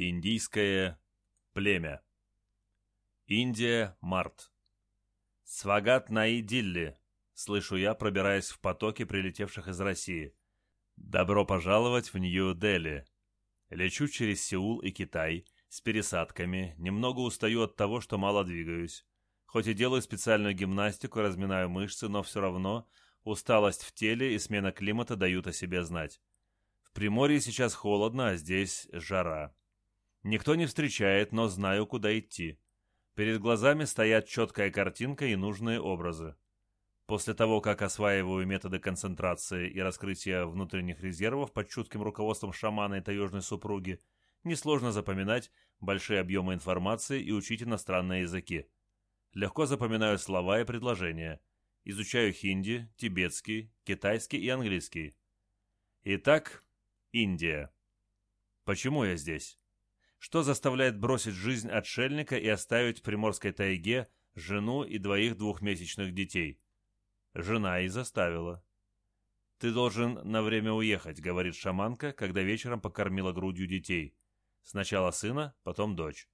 Индийское племя. Индия, март. Свагат на Идилле, слышу я, пробираясь в потоке прилетевших из России. Добро пожаловать в Нью-Дели. Лечу через Сеул и Китай, с пересадками, немного устаю от того, что мало двигаюсь. Хоть и делаю специальную гимнастику, разминаю мышцы, но все равно усталость в теле и смена климата дают о себе знать. В Приморье сейчас холодно, а здесь жара. Никто не встречает, но знаю, куда идти. Перед глазами стоят четкая картинка и нужные образы. После того, как осваиваю методы концентрации и раскрытия внутренних резервов под чутким руководством шамана и таежной супруги, несложно запоминать большие объемы информации и учить иностранные языки. Легко запоминаю слова и предложения. Изучаю хинди, тибетский, китайский и английский. Итак, Индия. Почему я здесь? Что заставляет бросить жизнь отшельника и оставить в Приморской тайге жену и двоих двухмесячных детей. Жена и заставила. «Ты должен на время уехать», — говорит шаманка, когда вечером покормила грудью детей. Сначала сына, потом дочь.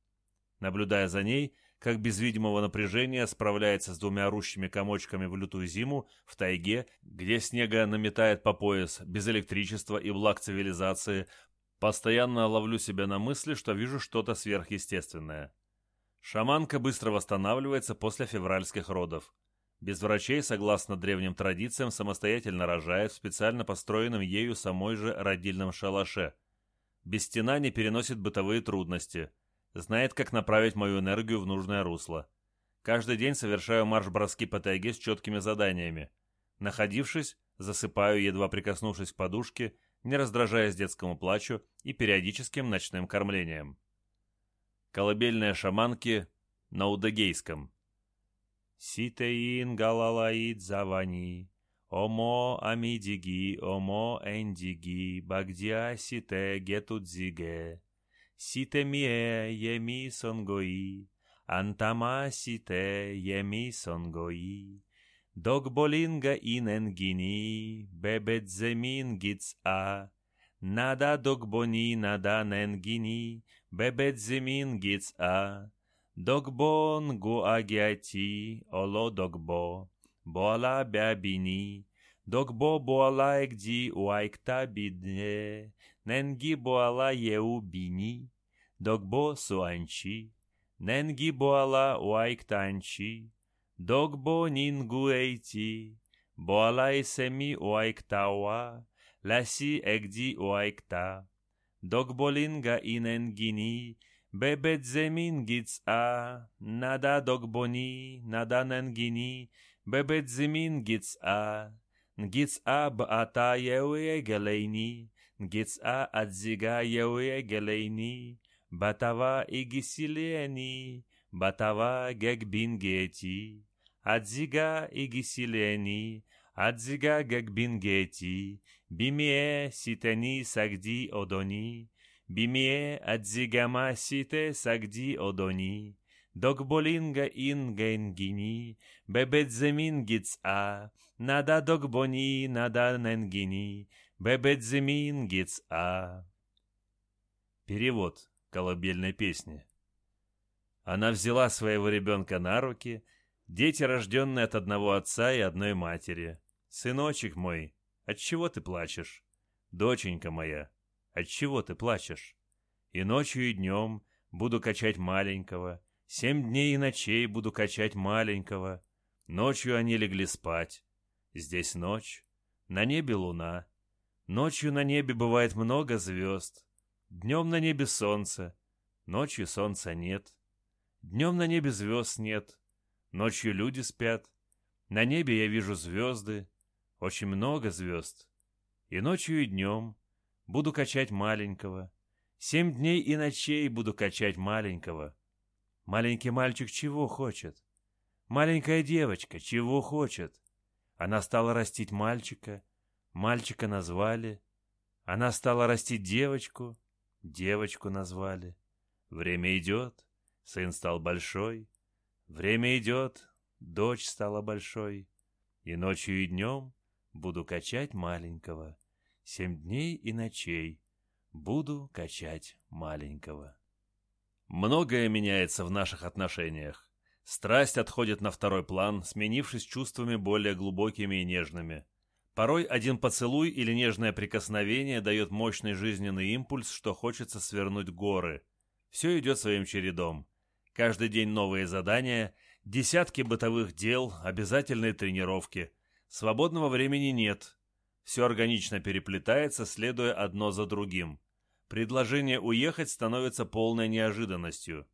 Наблюдая за ней, как без видимого напряжения справляется с двумя орущими комочками в лютую зиму в тайге, где снега наметает по пояс, без электричества и благ цивилизации, Постоянно ловлю себя на мысли, что вижу что-то сверхъестественное. Шаманка быстро восстанавливается после февральских родов. Без врачей, согласно древним традициям, самостоятельно рожает в специально построенном ею самой же родильном шалаше. Без стена не переносит бытовые трудности. Знает, как направить мою энергию в нужное русло. Каждый день совершаю марш-броски по тайге с четкими заданиями. Находившись, засыпаю, едва прикоснувшись к подушке, не раздражаясь детскому плачу и периодическим ночным кормлением. Колыбельные шаманки на удагейском. Ситеин галалаид завани, омо амидиги, омо эндиги, багдия сите гетудзиге, сите мие еми сонгои, антама сите еми сонгои, Докболинга и ненгини, бебедземингиц а. Нада докбони, нада ненгини, бебедземингиц а. Докбон гуагиати, оло докбо, боала бябини, докбо боала эгди уайкта бидне, ненги боала еу бини, докбо суанчи, ненги боала уайктанчи, Dogbo ningueiti, boalai semi oaiktawa, lasi egdi oaikta. Dogbolinga inengini, bebedzemin gitsa, nada dogboni, nada nengini, bebedzemin gitsa. Ngitsa b'ata yewe geleini, ngitsa adziga yewe geleini, batava igisilieni, Батава гегбингети, адзига игисилени, адзига гегбингети, бимие ситени сагди одони, бимие адзигама сите сагди одони, догболинга ингенгини, бебедземин гица, нада догбони, нада ненгини, бебедземин гица. Перевод колыбельной песни. Она взяла своего ребенка на руки, дети, рожденные от одного отца и одной матери. «Сыночек мой, от чего ты плачешь? Доченька моя, от чего ты плачешь? И ночью, и днем буду качать маленького, семь дней и ночей буду качать маленького. Ночью они легли спать. Здесь ночь, на небе луна. Ночью на небе бывает много звезд. Днем на небе солнце, ночью солнца нет. Днем на небе звезд нет, ночью люди спят. На небе я вижу звезды, очень много звезд. И ночью, и днем буду качать маленького. Семь дней и ночей буду качать маленького. Маленький мальчик чего хочет? Маленькая девочка чего хочет? Она стала растить мальчика, мальчика назвали. Она стала растить девочку, девочку назвали. Время идет, Сын стал большой, время идет, дочь стала большой, и ночью и днем буду качать маленького. Семь дней и ночей Буду качать маленького. Многое меняется в наших отношениях. Страсть отходит на второй план, сменившись чувствами более глубокими и нежными. Порой один поцелуй или нежное прикосновение дает мощный жизненный импульс, что хочется свернуть горы. Все идет своим чередом. Каждый день новые задания, десятки бытовых дел, обязательные тренировки. Свободного времени нет. Все органично переплетается, следуя одно за другим. Предложение уехать становится полной неожиданностью.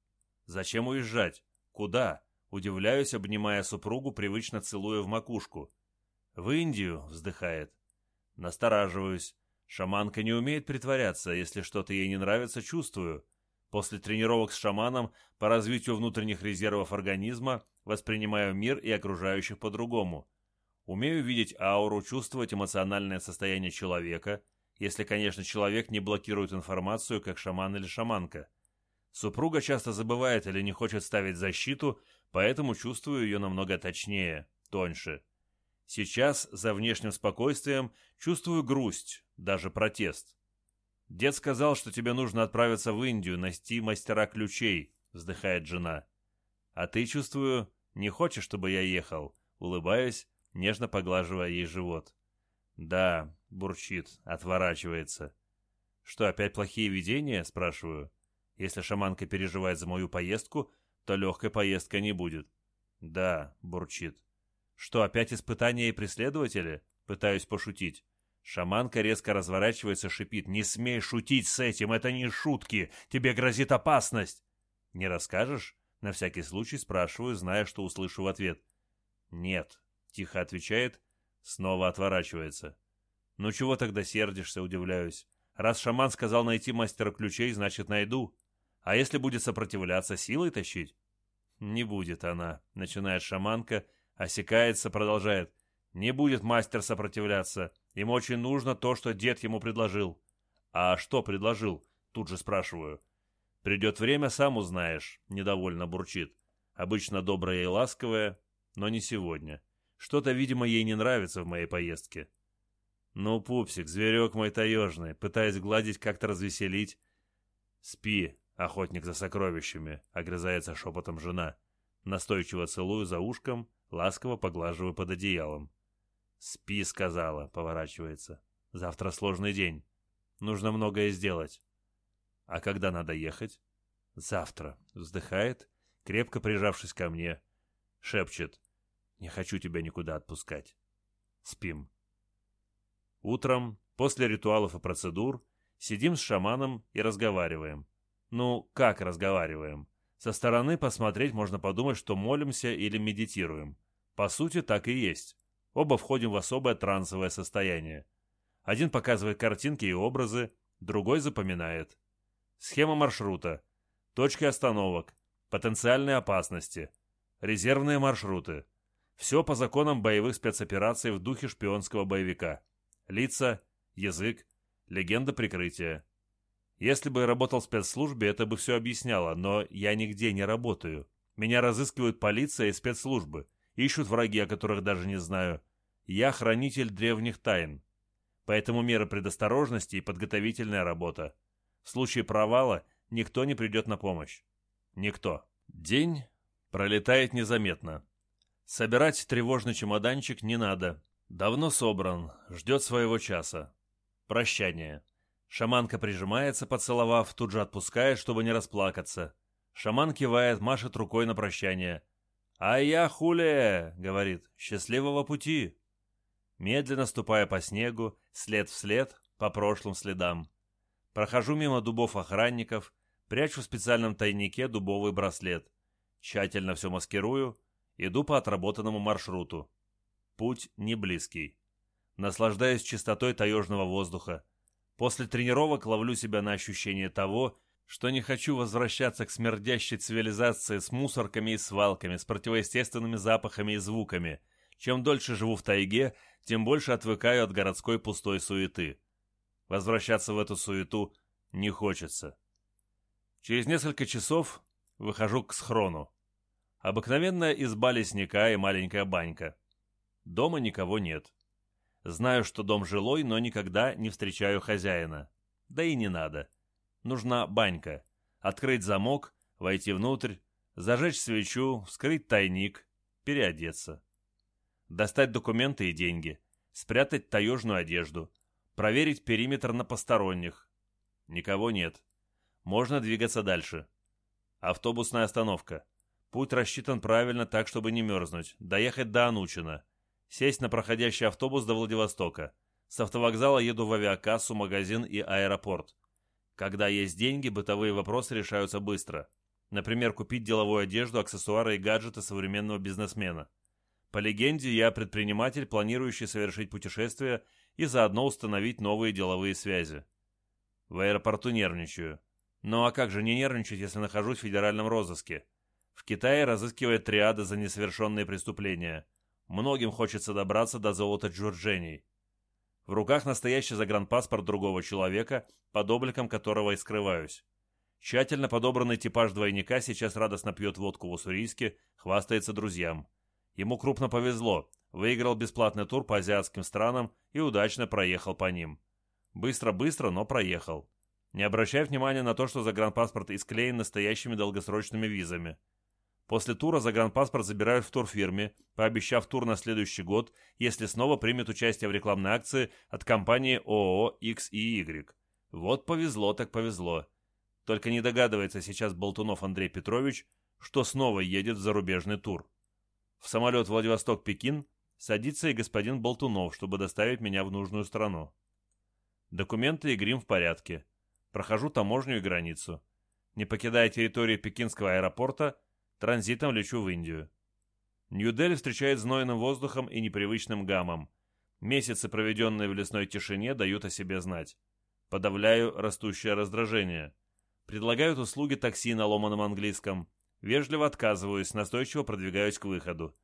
Зачем уезжать? Куда? Удивляюсь, обнимая супругу, привычно целуя в макушку. В Индию, вздыхает. Настораживаюсь. Шаманка не умеет притворяться, если что-то ей не нравится, чувствую. После тренировок с шаманом по развитию внутренних резервов организма воспринимаю мир и окружающих по-другому. Умею видеть ауру, чувствовать эмоциональное состояние человека, если, конечно, человек не блокирует информацию, как шаман или шаманка. Супруга часто забывает или не хочет ставить защиту, поэтому чувствую ее намного точнее, тоньше. Сейчас за внешним спокойствием чувствую грусть, даже протест. «Дед сказал, что тебе нужно отправиться в Индию, найти мастера ключей», — вздыхает жена. «А ты, чувствую, не хочешь, чтобы я ехал?» Улыбаюсь, нежно поглаживая ей живот. «Да», — бурчит, отворачивается. «Что, опять плохие видения?» — спрашиваю. «Если шаманка переживает за мою поездку, то легкой поездка не будет». «Да», — бурчит. «Что, опять испытания и преследователи?» Пытаюсь пошутить. Шаманка резко разворачивается, шипит. «Не смей шутить с этим, это не шутки! Тебе грозит опасность!» «Не расскажешь?» На всякий случай спрашиваю, зная, что услышу в ответ. «Нет», — тихо отвечает, снова отворачивается. «Ну чего тогда сердишься?» — удивляюсь. «Раз шаман сказал найти мастера ключей, значит, найду. А если будет сопротивляться, силой тащить?» «Не будет она», — начинает шаманка, осекается, продолжает. «Не будет мастер сопротивляться. Ему очень нужно то, что дед ему предложил». «А что предложил?» — тут же спрашиваю. «Придет время, сам узнаешь», — недовольно бурчит. Обычно добрая и ласковая, но не сегодня. Что-то, видимо, ей не нравится в моей поездке. «Ну, пупсик, зверек мой таежный», пытаясь гладить, как-то развеселить. «Спи, охотник за сокровищами», — огрызается шепотом жена. Настойчиво целую за ушком, ласково поглаживаю под одеялом. «Спи», — сказала, поворачивается. «Завтра сложный день. Нужно многое сделать». «А когда надо ехать?» «Завтра», — вздыхает, крепко прижавшись ко мне. Шепчет. «Не хочу тебя никуда отпускать». Спим. Утром, после ритуалов и процедур, сидим с шаманом и разговариваем. Ну, как разговариваем? Со стороны посмотреть можно подумать, что молимся или медитируем. По сути, так и есть. Оба входим в особое трансовое состояние. Один показывает картинки и образы, другой запоминает. Схема маршрута. Точки остановок. Потенциальные опасности. Резервные маршруты. Все по законам боевых спецопераций в духе шпионского боевика. Лица, язык, легенда прикрытия. Если бы я работал в спецслужбе, это бы все объясняло, но я нигде не работаю. Меня разыскивают полиция и спецслужбы. Ищут враги, о которых даже не знаю. Я хранитель древних тайн. Поэтому меры предосторожности и подготовительная работа. В случае провала никто не придет на помощь. Никто. День пролетает незаметно. Собирать тревожный чемоданчик не надо. Давно собран, ждет своего часа. Прощание. Шаманка прижимается, поцеловав, тут же отпускает, чтобы не расплакаться. Шаман кивает, машет рукой на прощание. «А я хуле!» — говорит. «Счастливого пути!» Медленно ступая по снегу, след в след, по прошлым следам. Прохожу мимо дубов охранников, прячу в специальном тайнике дубовый браслет. Тщательно все маскирую, иду по отработанному маршруту. Путь не близкий. Наслаждаюсь чистотой таежного воздуха. После тренировок ловлю себя на ощущение того, что не хочу возвращаться к смердящей цивилизации с мусорками и свалками, с противоестественными запахами и звуками. Чем дольше живу в тайге, тем больше отвыкаю от городской пустой суеты. Возвращаться в эту суету не хочется. Через несколько часов выхожу к схрону. Обыкновенная изба лесника и маленькая банька. Дома никого нет. Знаю, что дом жилой, но никогда не встречаю хозяина. Да и не надо. Нужна банька. Открыть замок, войти внутрь, зажечь свечу, вскрыть тайник, переодеться. Достать документы и деньги, спрятать таежную одежду, проверить периметр на посторонних. Никого нет. Можно двигаться дальше. Автобусная остановка. Путь рассчитан правильно так, чтобы не мерзнуть. Доехать до Анучина. Сесть на проходящий автобус до Владивостока. С автовокзала еду в авиакассу, магазин и аэропорт. Когда есть деньги, бытовые вопросы решаются быстро. Например, купить деловую одежду, аксессуары и гаджеты современного бизнесмена. По легенде, я предприниматель, планирующий совершить путешествие и заодно установить новые деловые связи. В аэропорту нервничаю. Ну а как же не нервничать, если нахожусь в федеральном розыске? В Китае разыскивает триады за несовершенные преступления. Многим хочется добраться до золота Джурджений. В руках настоящий загранпаспорт другого человека, под обликом которого и скрываюсь. Тщательно подобранный типаж двойника сейчас радостно пьет водку в Уссурийске, хвастается друзьям. Ему крупно повезло, выиграл бесплатный тур по азиатским странам и удачно проехал по ним. Быстро-быстро, но проехал. Не обращай внимания на то, что загранпаспорт исклеен настоящими долгосрочными визами. После тура загранпаспорт забирают в турфирме, пообещав тур на следующий год, если снова примет участие в рекламной акции от компании ООО X и Y. Вот повезло так повезло. Только не догадывается сейчас Болтунов Андрей Петрович, что снова едет в зарубежный тур. В самолет Владивосток-Пекин садится и господин Болтунов, чтобы доставить меня в нужную страну. Документы и грим в порядке. Прохожу таможню и границу. Не покидая территории пекинского аэропорта, Транзитом лечу в Индию. Нью-Дели встречает знойным воздухом и непривычным гамом. Месяцы, проведенные в лесной тишине, дают о себе знать. Подавляю растущее раздражение. Предлагают услуги такси на ломаном английском. Вежливо отказываюсь, настойчиво продвигаюсь к выходу.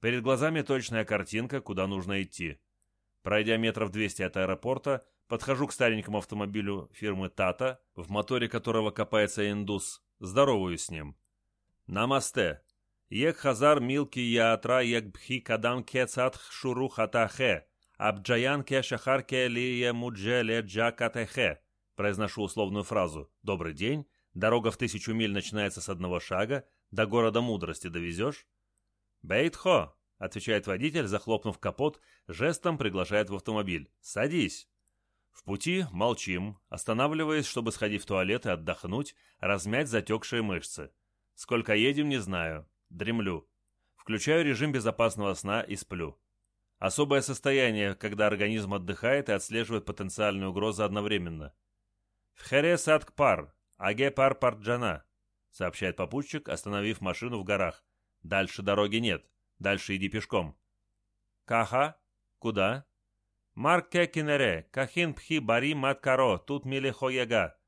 Перед глазами точная картинка, куда нужно идти. Пройдя метров 200 от аэропорта, подхожу к старенькому автомобилю фирмы «Тата», в моторе которого копается индус, здороваюсь с ним. Намасте. Ек хазар милки яатра ек бхи кадам кецат шуру хатахе. Абджаян ке шахар ке лие муджеле джакатехе. Произношу условную фразу. Добрый день. Дорога в тысячу миль начинается с одного шага. До города мудрости довезешь? Бейтхо, отвечает водитель, захлопнув капот, жестом приглашает в автомобиль. Садись. В пути молчим, останавливаясь, чтобы сходить в туалет и отдохнуть, размять затекшие мышцы. Сколько едем, не знаю. Дремлю. Включаю режим безопасного сна и сплю. Особое состояние, когда организм отдыхает и отслеживает потенциальную угрозу одновременно. «Вхере садк пар, аге пар парджана», — сообщает попутчик, остановив машину в горах. «Дальше дороги нет. Дальше иди пешком». «Каха? Куда?» «Марк кекинере, кахин пхи бари маткаро, тут милихо яга».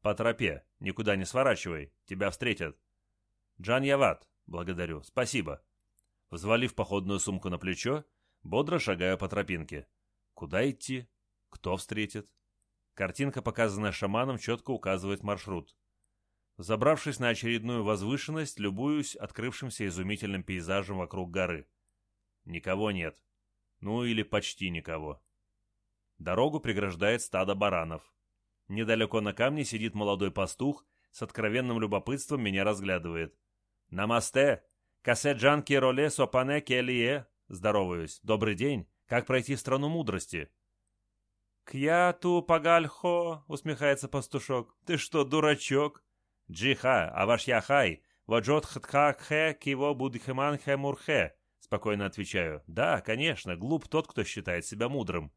«По тропе. Никуда не сворачивай. Тебя встретят». «Джан Яват, благодарю, спасибо». Взвалив походную сумку на плечо, бодро шагаю по тропинке. Куда идти? Кто встретит? Картинка, показанная шаманом, четко указывает маршрут. Забравшись на очередную возвышенность, любуюсь открывшимся изумительным пейзажем вокруг горы. Никого нет. Ну или почти никого. Дорогу преграждает стадо баранов. Недалеко на камне сидит молодой пастух, с откровенным любопытством меня разглядывает. «Намасте! Каседжан Кироле Сопане Келие!» Здороваюсь. «Добрый день! Как пройти страну мудрости?» «Кьяту пагальхо!» — усмехается пастушок. «Ты что, дурачок?» «Джиха, авашьяхай, ваджот хтхакхе киво будхеманхе мурхе!» Спокойно отвечаю. «Да, конечно, глуп тот, кто считает себя мудрым».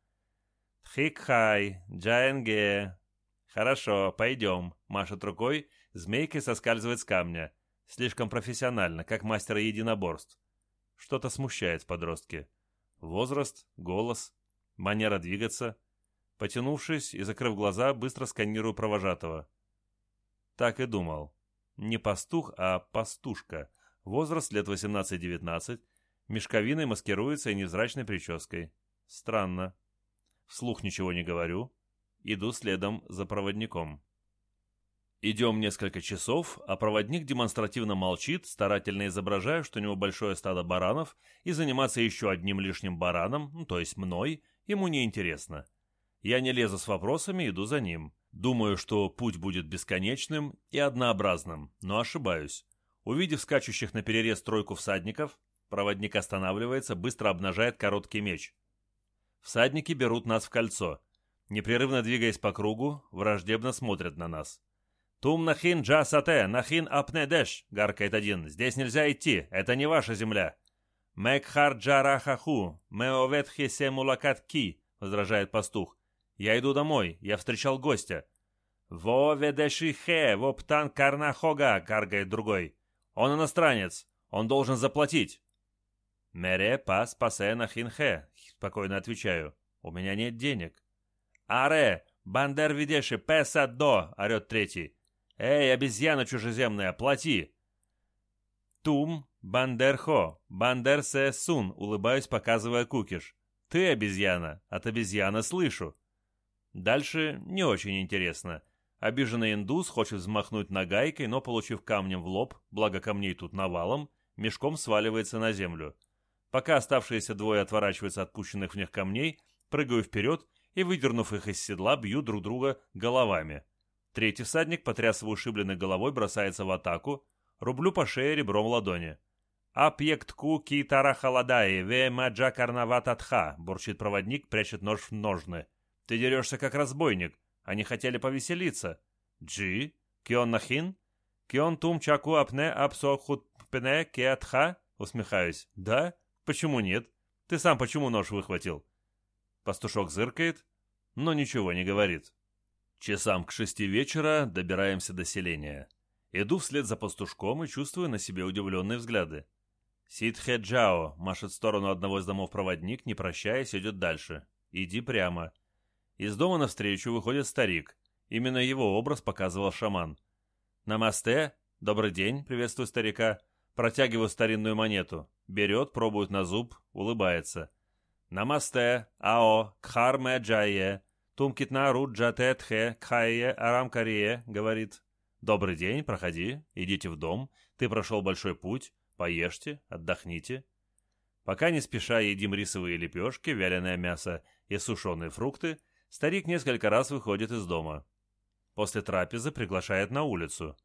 «Тхикхай, джаенге!» «Хорошо, пойдем», — машет рукой, змейкой соскальзывает с камня. Слишком профессионально, как мастера единоборств. Что-то смущает в подростке. Возраст, голос, манера двигаться. Потянувшись и закрыв глаза, быстро сканирую провожатого. Так и думал. Не пастух, а пастушка. Возраст лет 18-19. Мешковиной маскируется и невзрачной прической. Странно. Вслух ничего не говорю. Иду следом за проводником. Идем несколько часов, а проводник демонстративно молчит, старательно изображая, что у него большое стадо баранов, и заниматься еще одним лишним бараном, ну, то есть мной, ему не интересно. Я не лезу с вопросами, иду за ним. Думаю, что путь будет бесконечным и однообразным, но ошибаюсь. Увидев скачущих на перерез тройку всадников, проводник останавливается, быстро обнажает короткий меч. Всадники берут нас в кольцо. Непрерывно двигаясь по кругу, враждебно смотрят на нас. «Тум нахин джа сате, нахин апне дэш», — гаркает один. «Здесь нельзя идти, это не ваша земля». «Мекхар джа рахаху, меоветхи се мулакат ки», — возражает пастух. «Я иду домой, я встречал гостя». «Во ведеши хе, воптан карнахога», — каргает другой. «Он иностранец, он должен заплатить». «Мере пас пасе нахин хе», — спокойно отвечаю. «У меня нет денег». «Аре, бандер видеши, песа до», — орет третий. «Эй, обезьяна чужеземная, плати!» «Тум, бандерхо, бандерсе сун», — улыбаюсь, показывая кукиш. «Ты обезьяна, от обезьяна слышу». Дальше не очень интересно. Обиженный индус хочет взмахнуть нагайкой, но, получив камнем в лоб, благо камней тут навалом, мешком сваливается на землю. Пока оставшиеся двое отворачиваются от пущенных в них камней, прыгаю вперед и, выдернув их из седла, бью друг друга головами. Третий всадник, потрясывая ушибленной головой, бросается в атаку. Рублю по шее ребром ладони. «Апьект ку ки тарахаладаи, ве маджа карнавататха», — бурчит проводник, прячет нож в ножны. «Ты дерешься как разбойник. Они хотели повеселиться». «Джи? Кион нахин? Кион тум чаку апне апсохутпне кеатха?» Усмехаюсь. «Да? Почему нет? Ты сам почему нож выхватил?» Пастушок зыркает, но ничего не говорит. Часам к шести вечера добираемся до селения. Иду вслед за пастушком и чувствую на себе удивленные взгляды. Сидхе Джао машет в сторону одного из домов проводник, не прощаясь, идет дальше. Иди прямо. Из дома навстречу выходит старик. Именно его образ показывал шаман. «Намасте! Добрый день!» — приветствую старика. Протягиваю старинную монету. Берет, пробует на зуб, улыбается. «Намасте! Ао! Кхарме Джайе! Тум китна рут джате тхе кхайе арам карие, говорит. Добрый день, проходи, идите в дом. Ты прошел большой путь, поешьте, отдохните. Пока не спеша едим рисовые лепешки, вяленое мясо и сушеные фрукты, старик несколько раз выходит из дома. После трапезы приглашает на улицу.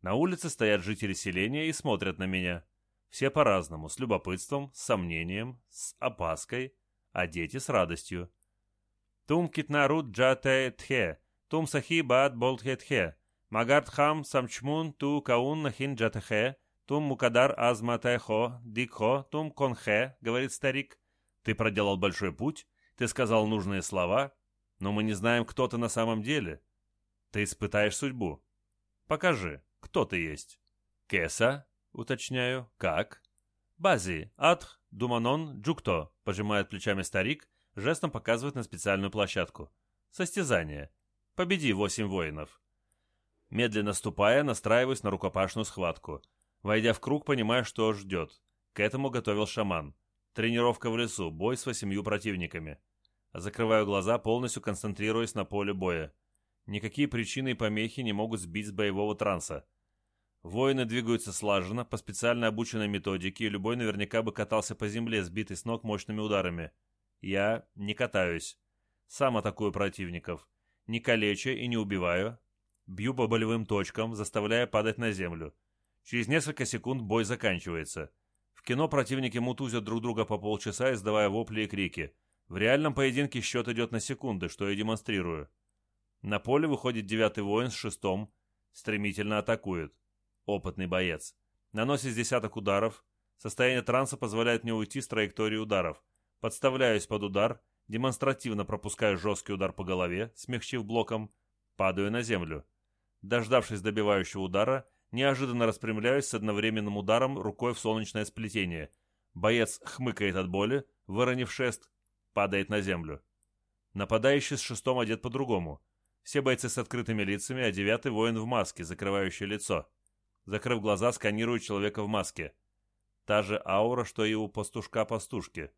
На улице стоят жители селения и смотрят на меня. Все по-разному, с любопытством, с сомнением, с опаской, а дети с радостью. Тум китнарут джате тхе, тум сахи баат болтхе тхе, магарт хам самчмун ту каун нахин джатехе, тум мукадар азматехо, дикхо, тум конхе, говорит старик. Ты проделал большой путь, ты сказал нужные слова, но мы не знаем, кто ты на самом деле. Ты испытаешь судьбу. Покажи, кто ты есть. Кеса, уточняю, как? Бази, атх, думанон, джукто, пожимает плечами старик, жестом показывает на специальную площадку. Состязание. Победи восемь воинов. Медленно ступая, настраиваюсь на рукопашную схватку. Войдя в круг, понимаю, что ждет. К этому готовил шаман. Тренировка в лесу, бой с восемью противниками. Закрываю глаза, полностью концентрируясь на поле боя. Никакие причины и помехи не могут сбить с боевого транса. Воины двигаются слаженно, по специально обученной методике, и любой наверняка бы катался по земле, сбитый с ног мощными ударами. Я не катаюсь. Сам атакую противников. Не калеча и не убиваю. Бью по болевым точкам, заставляя падать на землю. Через несколько секунд бой заканчивается. В кино противники мутузят друг друга по полчаса, издавая вопли и крики. В реальном поединке счет идет на секунды, что я демонстрирую. На поле выходит девятый воин с шестом, стремительно атакует. Опытный боец. Наносит десяток ударов. Состояние транса позволяет мне уйти с траектории ударов. Подставляюсь под удар, демонстративно пропускаю жесткий удар по голове, смягчив блоком, падаю на землю. Дождавшись добивающего удара, неожиданно распрямляюсь с одновременным ударом рукой в солнечное сплетение. Боец хмыкает от боли, выронив шест, падает на землю. Нападающий с шестом одет по-другому. Все бойцы с открытыми лицами, а девятый воин в маске, закрывающий лицо. Закрыв глаза, сканирую человека в маске. Та же аура, что и у пастушка-пастушки.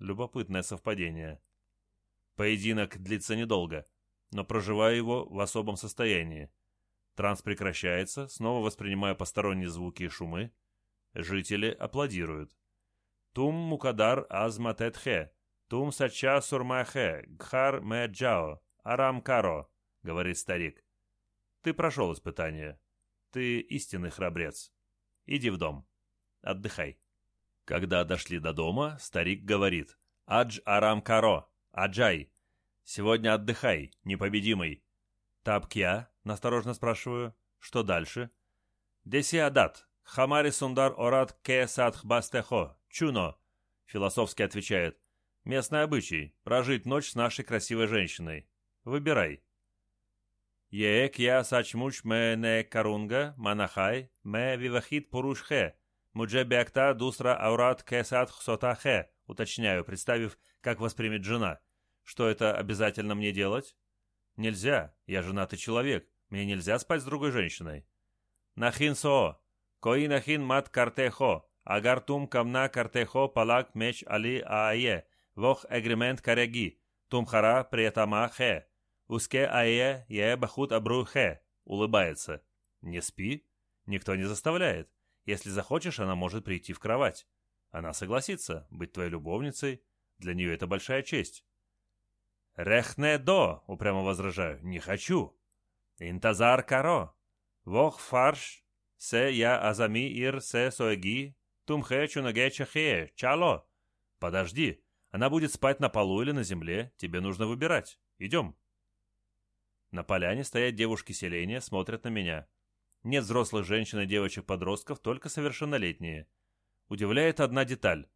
Любопытное совпадение. Поединок длится недолго, но проживаю его в особом состоянии. Транс прекращается, снова воспринимая посторонние звуки и шумы. Жители аплодируют. Тум мукадар азматетхе, тум сача сурмахе, гхар мэджао, арам каро. — говорит старик. «Ты прошел испытание. Ты истинный храбрец. Иди в дом. Отдыхай». Когда дошли до дома, старик говорит. «Адж Арам Каро, Аджай, сегодня отдыхай, непобедимый». «Тапкия?» — насторожно спрашиваю. «Что дальше?» «Десиадат, хамари сундар орат ке садх бастехо, чуно», — философски отвечает. «Местный обычай — прожить ночь с нашей красивой женщиной. Выбирай». Еек я сачмуч ме не карунга, манахай, ме вивахит пурушхе, мудже бякта дусра аурат кесат хсотахе, уточняю, представив, как воспримет жена. Что это обязательно мне делать? Нельзя, я женатый человек, мне нельзя спать с другой женщиной. Нахин со, кои нахин мат картехо, агар тум камна картехо палак меч али ае, вох эгремент каряги, тум хара приетама хе. Уске ае е бахут абрухе. Улыбается. Не спи. Никто не заставляет. Если захочешь, она может прийти в кровать. Она согласится быть твоей любовницей. Для нее это большая честь. «Рехне до!» — упрямо возражаю. «Не хочу!» «Интазар каро! Вох фарш! Се я азами ир се соеги! Тумхе чунаге чахе! Чало!» «Подожди! Она будет спать на полу или на земле. Тебе нужно выбирать. Идем!» На поляне стоят девушки селения, смотрят на меня. Нет взрослых женщин и девочек-подростков, только совершеннолетние. Удивляет одна деталь.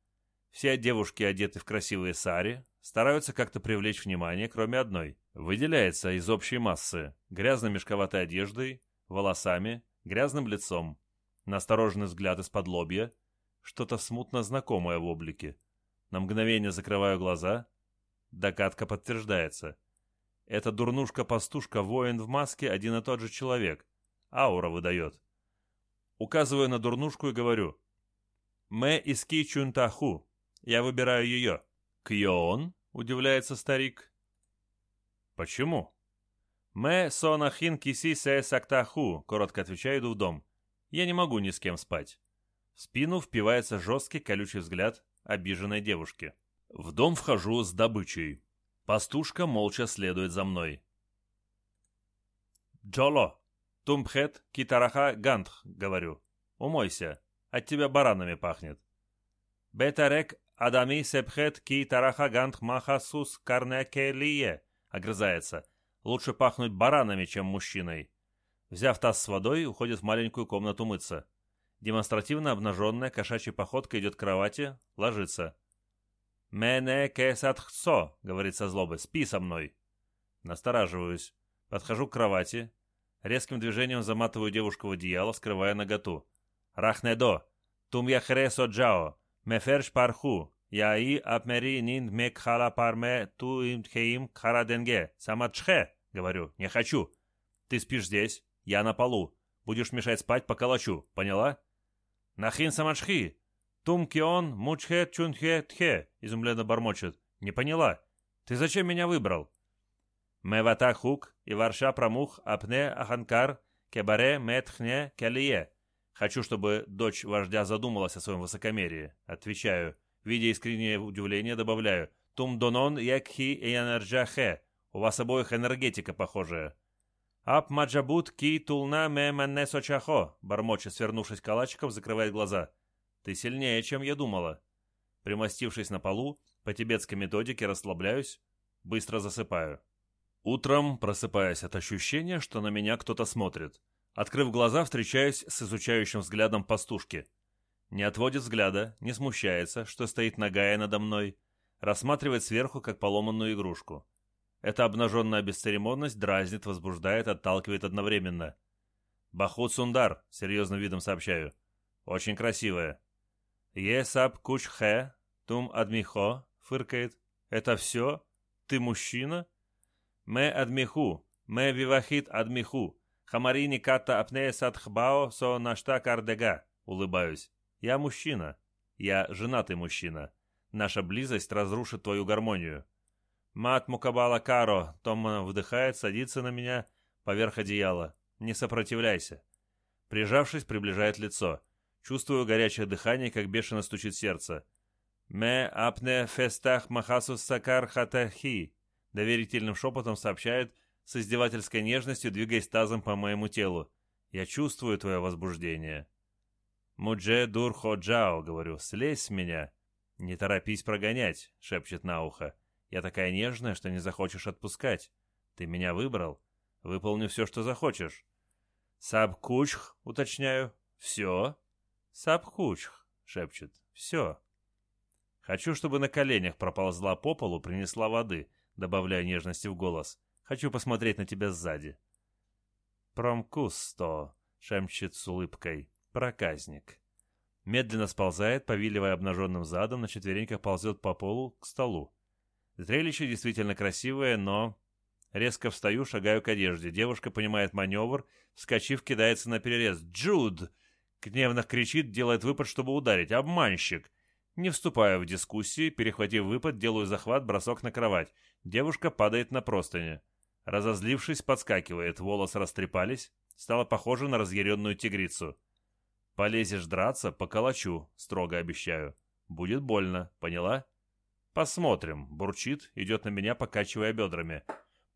Все девушки одеты в красивые сари, стараются как-то привлечь внимание, кроме одной. Выделяется из общей массы грязно-мешковатой одеждой, волосами, грязным лицом, настороженный взгляд из-под лобья, что-то смутно знакомое в облике. На мгновение закрываю глаза. Догадка подтверждается. Эта дурнушка-пастушка-воин в маске один и тот же человек. Аура выдает. Указываю на дурнушку и говорю. «Мэ иски чунтаху. Я выбираю ее». «Кьон?» — удивляется старик. «Почему?» «Мэ сонахин киси се сактаху», — коротко отвечаю, иду в дом. «Я не могу ни с кем спать». В спину впивается жесткий колючий взгляд обиженной девушки. В дом вхожу с добычей. Пастушка молча следует за мной. «Джоло! Тумпхет китараха гантх», — говорю. «Умойся, от тебя баранами пахнет». «Бетарек адами сепхет китараха гантх махасус карнекелие», — огрызается. «Лучше пахнуть баранами, чем мужчиной». Взяв таз с водой, уходит в маленькую комнату мыться. Демонстративно обнаженная кошачьей походкой идет к кровати, ложится. «Мене кесатхцо», — говорит со злобой, — «спи со мной». Настораживаюсь. Подхожу к кровати. Резким движением заматываю девушку в одеяло, скрывая наготу. «Рахнедо! Тум я хресо джао! Меферш парху! Яи апмери нин мекхала парме ту им тхеим хараденге! Самачхе!» — говорю. «Не хочу! Ты спишь здесь, я на полу. Будешь мешать спать, поколочу. Поняла?» «Нахин самачхи! Тум-кион, мучхе, чунхе, тхе, изумленно бормочет. Не поняла. Ты зачем меня выбрал? Мевата хук и варша промух апне аханкар кебаре метхне келие. Хочу, чтобы дочь вождя задумалась о своем высокомерии. Отвечаю. Видя искреннее удивление, добавляю. Тум донон якхи энерджахе. У вас обоих энергетика похожая. «Ап маджабут ки тулна ме менне сочахо», бормочет, свернувшись калачиком, закрывает глаза. Ты сильнее, чем я думала. Примостившись на полу, по тибетской методике расслабляюсь, быстро засыпаю. Утром, просыпаясь от ощущения, что на меня кто-то смотрит. Открыв глаза, встречаюсь с изучающим взглядом пастушки. Не отводит взгляда, не смущается, что стоит нагая надо мной, рассматривает сверху, как поломанную игрушку. Эта обнаженная бесцеремонность дразнит, возбуждает, отталкивает одновременно. «Бахут Сундар», — серьезным видом сообщаю. «Очень красивая. «Есап куч хэ, тум адмихо», — фыркает. «Это все? Ты мужчина?» «Мэ адмиху, мэ вивахит адмиху, хамарини ката апнея садхбао со нашта кардега», — улыбаюсь. «Я мужчина. Я женатый мужчина. Наша близость разрушит твою гармонию». Мат Мукабала Каро, Том вдыхает, садится на меня поверх одеяла. Не сопротивляйся. Прижавшись, приближает лицо. Чувствую горячее дыхание, как бешено стучит сердце. «Ме апне фестах махасус сакар хатахи», доверительным шепотом сообщает, с издевательской нежностью двигаясь тазом по моему телу. «Я чувствую твое возбуждение». «Мудже дур хо джао», — говорю, — «слезь с меня». «Не торопись прогонять», — шепчет на ухо. «Я такая нежная, что не захочешь отпускать. Ты меня выбрал. Выполню все, что захочешь». «Сабкучх», — уточняю. «Все». «Сабкучх», — шепчет. «Все». Хочу, чтобы на коленях проползла по полу, принесла воды, добавляя нежности в голос. Хочу посмотреть на тебя сзади. «Промкусто», — шепчет с улыбкой. «Проказник». Медленно сползает, повиливая обнаженным задом, на четвереньках ползет по полу к столу. Зрелище действительно красивое, но... Резко встаю, шагаю к одежде. Девушка понимает маневр, вскочив, кидается на перерез. «Джуд!» Гневно кричит, делает выпад, чтобы ударить. «Обманщик!» Не вступая в дискуссии, перехватив выпад, делаю захват, бросок на кровать. Девушка падает на простыни. Разозлившись, подскакивает, волосы растрепались, стала похожа на разъяренную тигрицу. «Полезешь драться, поколочу», — строго обещаю. «Будет больно, поняла?» «Посмотрим», — бурчит, идет на меня, покачивая бедрами.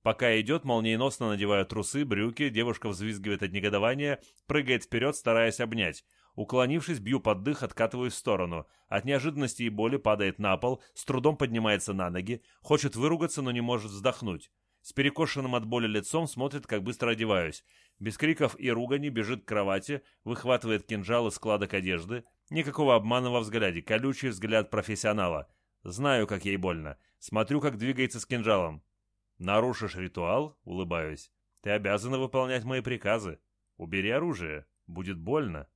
Пока идет, молниеносно надеваю трусы, брюки, девушка взвизгивает от негодования, прыгает вперед, стараясь обнять. Уклонившись, бью под дых, откатываюсь в сторону. От неожиданности и боли падает на пол, с трудом поднимается на ноги, хочет выругаться, но не может вздохнуть. С перекошенным от боли лицом смотрит, как быстро одеваюсь. Без криков и ругани бежит к кровати, выхватывает кинжал из складок одежды. Никакого обмана во взгляде, колючий взгляд профессионала. Знаю, как ей больно. Смотрю, как двигается с кинжалом. Нарушишь ритуал? Улыбаюсь. Ты обязана выполнять мои приказы. Убери оружие. Будет больно.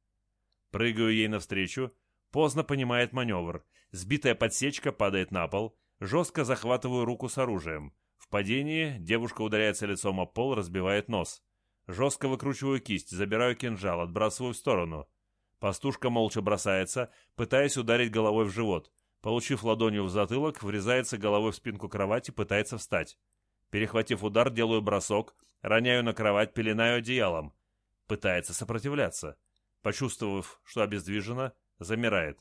Прыгаю ей навстречу. Поздно понимает маневр. Сбитая подсечка падает на пол. Жестко захватываю руку с оружием. В падении девушка ударяется лицом о пол, разбивает нос. Жестко выкручиваю кисть, забираю кинжал, отбрасываю в сторону. Пастушка молча бросается, пытаясь ударить головой в живот. Получив ладонью в затылок, врезается головой в спинку кровати, пытается встать. Перехватив удар, делаю бросок, роняю на кровать, пеленаю одеялом. Пытается сопротивляться. Почувствовав, что обездвижена, замирает.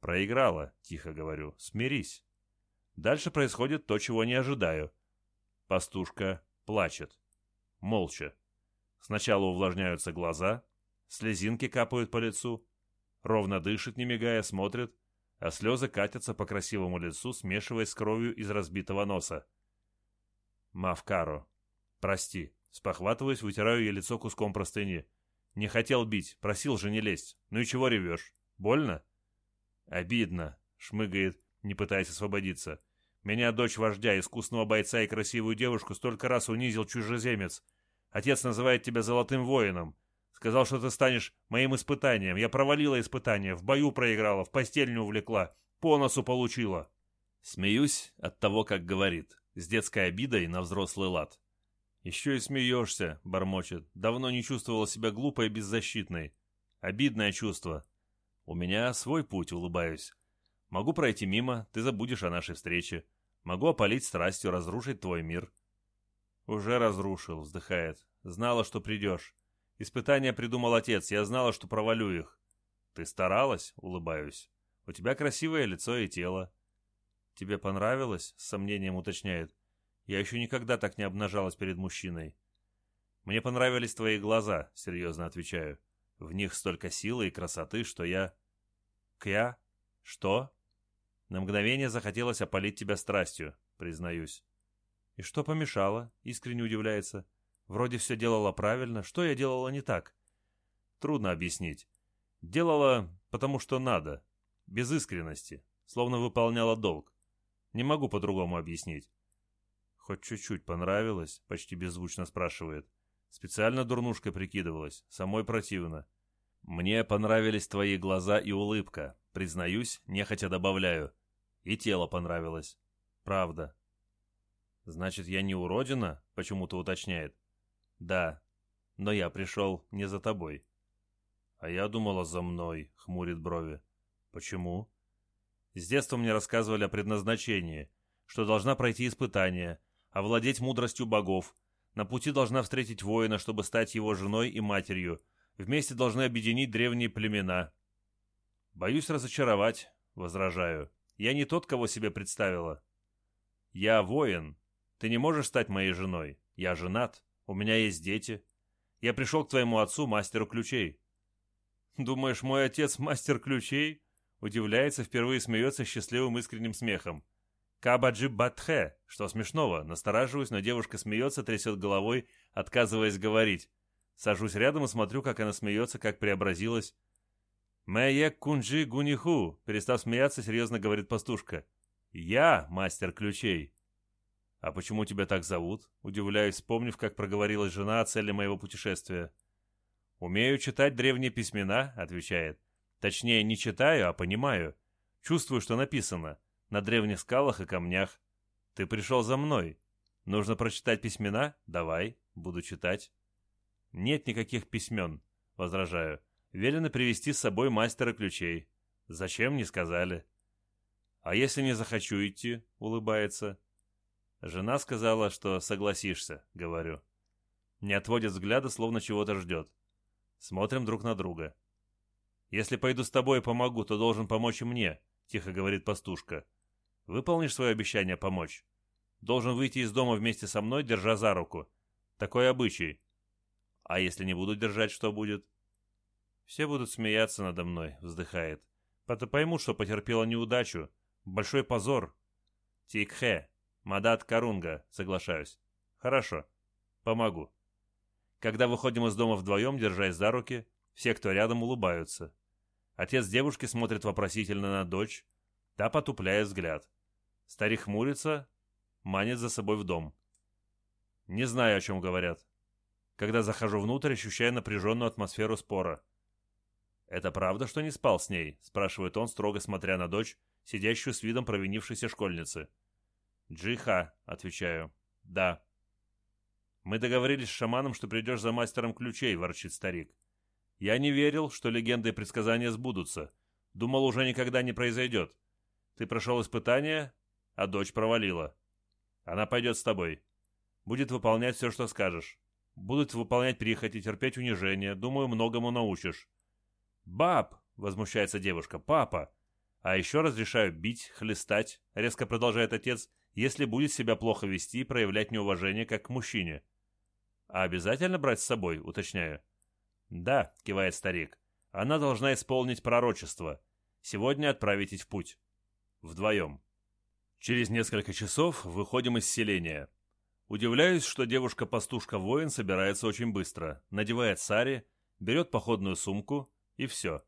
«Проиграла», — тихо говорю. «Смирись». Дальше происходит то, чего не ожидаю. Пастушка плачет. Молча. Сначала увлажняются глаза, слезинки капают по лицу, ровно дышит, не мигая, смотрит, а слезы катятся по красивому лицу, смешиваясь с кровью из разбитого носа. «Мавкаро, прости». Спохватываясь, вытираю ей лицо куском простыни. Не хотел бить, просил же не лезть. Ну и чего ревешь? Больно? Обидно, шмыгает, не пытаясь освободиться. Меня дочь вождя, искусного бойца и красивую девушку столько раз унизил чужеземец. Отец называет тебя золотым воином. Сказал, что ты станешь моим испытанием. Я провалила испытание, в бою проиграла, в постель не увлекла, по носу получила. Смеюсь от того, как говорит, с детской обидой на взрослый лад. «Еще и смеешься», — бормочет. «Давно не чувствовала себя глупой и беззащитной. Обидное чувство. У меня свой путь, улыбаюсь. Могу пройти мимо, ты забудешь о нашей встрече. Могу опалить страстью, разрушить твой мир». «Уже разрушил», — вздыхает. «Знала, что придешь. Испытания придумал отец, я знала, что провалю их». «Ты старалась?» — улыбаюсь. «У тебя красивое лицо и тело». «Тебе понравилось?» — с сомнением уточняет. Я еще никогда так не обнажалась перед мужчиной. Мне понравились твои глаза, серьезно отвечаю. В них столько силы и красоты, что я... Кя? Что? На мгновение захотелось опалить тебя страстью, признаюсь. И что помешало? Искренне удивляется. Вроде все делала правильно. Что я делала не так? Трудно объяснить. Делала, потому что надо. Без искренности. Словно выполняла долг. Не могу по-другому объяснить. «Хоть чуть-чуть понравилось?» — почти беззвучно спрашивает. Специально дурнушкой прикидывалась, самой противно. «Мне понравились твои глаза и улыбка. Признаюсь, нехотя добавляю. И тело понравилось. Правда». «Значит, я не уродина?» — почему-то уточняет. «Да, но я пришел не за тобой». «А я думала за мной», — хмурит брови. «Почему?» «С детства мне рассказывали о предназначении, что должна пройти испытание, овладеть мудростью богов. На пути должна встретить воина, чтобы стать его женой и матерью. Вместе должны объединить древние племена. Боюсь разочаровать, возражаю. Я не тот, кого себе представила. Я воин. Ты не можешь стать моей женой. Я женат, у меня есть дети. Я пришел к твоему отцу, мастеру ключей». «Думаешь, мой отец мастер ключей?» Удивляется, впервые смеется счастливым искренним смехом. Кабаджи Батхе, что смешного, настораживаюсь, но девушка смеется, трясет головой, отказываясь говорить. Сажусь рядом и смотрю, как она смеется, как преобразилась. «Мэе кунджи гуниху», перестав смеяться, серьезно говорит пастушка. «Я мастер ключей». «А почему тебя так зовут?» Удивляюсь, вспомнив, как проговорилась жена о цели моего путешествия. «Умею читать древние письмена», — отвечает. «Точнее, не читаю, а понимаю. Чувствую, что написано. На древних скалах и камнях. Ты пришел за мной. Нужно прочитать письмена? Давай, буду читать». «Нет никаких письмен», — возражаю. «Велено привести с собой мастера ключей». «Зачем, не сказали». «А если не захочу идти?» — улыбается. Жена сказала, что согласишься, говорю. Не отводит взгляда, словно чего-то ждет. Смотрим друг на друга. «Если пойду с тобой и помогу, то должен помочь и мне», — тихо говорит пастушка. «Выполнишь свое обещание помочь? Должен выйти из дома вместе со мной, держа за руку. Такой обычай. А если не буду держать, что будет?» «Все будут смеяться надо мной», — вздыхает. «Пото поймут, что потерпела неудачу. Большой позор». «Тикхе, Мадат Карунга», — соглашаюсь. «Хорошо. Помогу». Когда выходим из дома вдвоем, держась за руки, все, кто рядом, улыбаются. Отец девушки смотрит вопросительно на дочь, та потупляет взгляд. Старик хмурится, манит за собой в дом. Не знаю, о чем говорят. Когда захожу внутрь, ощущаю напряженную атмосферу спора. «Это правда, что не спал с ней?» – спрашивает он, строго смотря на дочь, сидящую с видом провинившейся школьницы. «Джиха», – отвечаю. «Да». «Мы договорились с шаманом, что придешь за мастером ключей», — ворчит старик. «Я не верил, что легенды и предсказания сбудутся. Думал, уже никогда не произойдет. Ты прошел испытание, а дочь провалила. Она пойдет с тобой. Будет выполнять все, что скажешь. Будут выполнять прихоти, терпеть унижение. Думаю, многому научишь». «Баб!» — возмущается девушка. «Папа!» «А еще разрешаю бить, хлестать», — резко продолжает отец, «если будет себя плохо вести и проявлять неуважение как к мужчине». «А обязательно брать с собой?» — уточняю. «Да», — кивает старик. «Она должна исполнить пророчество. Сегодня отправитесь в путь. Вдвоем». Через несколько часов выходим из селения. Удивляюсь, что девушка-пастушка-воин собирается очень быстро, надевает сари, берет походную сумку и все.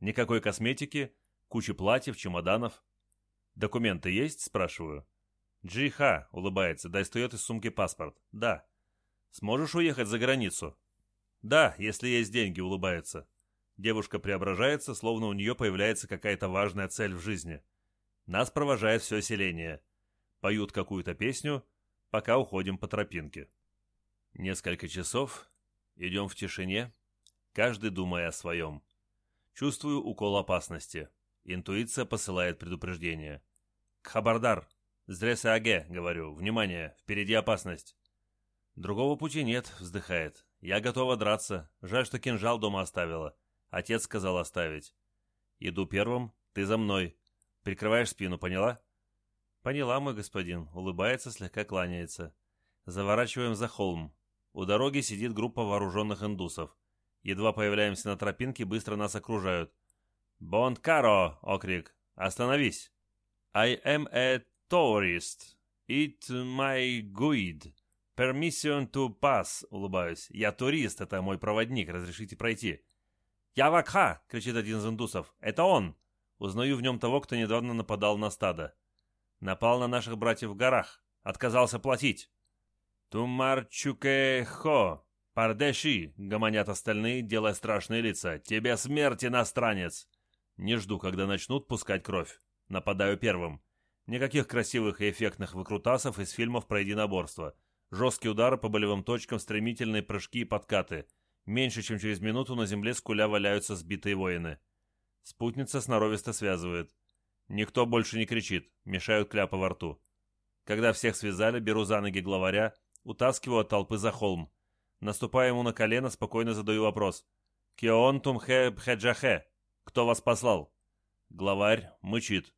Никакой косметики, кучи платьев, чемоданов. «Документы есть?» – спрашиваю. «Джиха», – улыбается, достает из сумки паспорт. «Да». Сможешь уехать за границу?» «Да, если есть деньги», — улыбается. Девушка преображается, словно у нее появляется какая-то важная цель в жизни. Нас провожает все селение. Поют какую-то песню, пока уходим по тропинке. Несколько часов, идем в тишине, каждый думая о своем. Чувствую укол опасности. Интуиция посылает предупреждение. «Кхабардар! Здресе Аге!» — говорю. «Внимание! Впереди опасность!» «Другого пути нет», — вздыхает. «Я готова драться. Жаль, что кинжал дома оставила. Отец сказал оставить. Иду первым, ты за мной. Прикрываешь спину, поняла?» «Поняла, мой господин», — улыбается, слегка кланяется. Заворачиваем за холм. У дороги сидит группа вооруженных индусов. Едва появляемся на тропинке, быстро нас окружают. «Бонд Каро!» — окрик. «Остановись!» «I am a tourist. It my guide. «Permission to pass», — улыбаюсь. «Я турист, это мой проводник, разрешите пройти». «Я Вакха!» — кричит один из индусов. «Это он!» Узнаю в нем того, кто недавно нападал на стадо. Напал на наших братьев в горах. Отказался платить. «Тумарчуке-хо! Пардеши!» — гомонят остальные, делая страшные лица. «Тебе смерть, иностранец!» Не жду, когда начнут пускать кровь. Нападаю первым. Никаких красивых и эффектных выкрутасов из фильмов про единоборство. Жесткие удары по болевым точкам, стремительные прыжки и подкаты. Меньше чем через минуту на земле скуля валяются сбитые воины. Спутница сноровисто связывает. Никто больше не кричит, мешают кляпы во рту. Когда всех связали, беру за ноги главаря, утаскиваю от толпы за холм. Наступая ему на колено, спокойно задаю вопрос. «Кион тумхе бхеджахе? Кто вас послал?» Главарь мычит.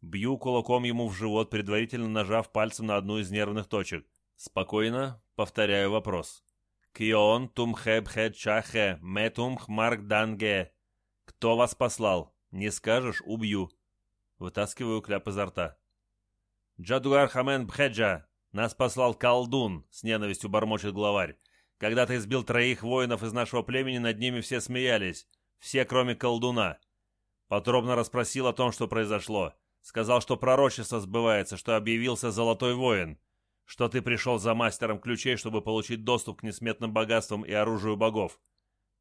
Бью кулаком ему в живот, предварительно нажав пальцем на одну из нервных точек. Спокойно, Повторяю вопрос. Кион тумхе бхе чахе метумх марк данге. Кто вас послал? Не скажешь — убью. Вытаскиваю кляп изо рта. Джадуар хамен бхеджа. Нас послал колдун, с ненавистью бормочет главарь. Когда ты избил троих воинов из нашего племени, над ними все смеялись. Все, кроме колдуна. Подробно расспросил о том, что произошло. Сказал, что пророчество сбывается, что объявился золотой воин. Что ты пришел за мастером ключей, чтобы получить доступ к несметным богатствам и оружию богов.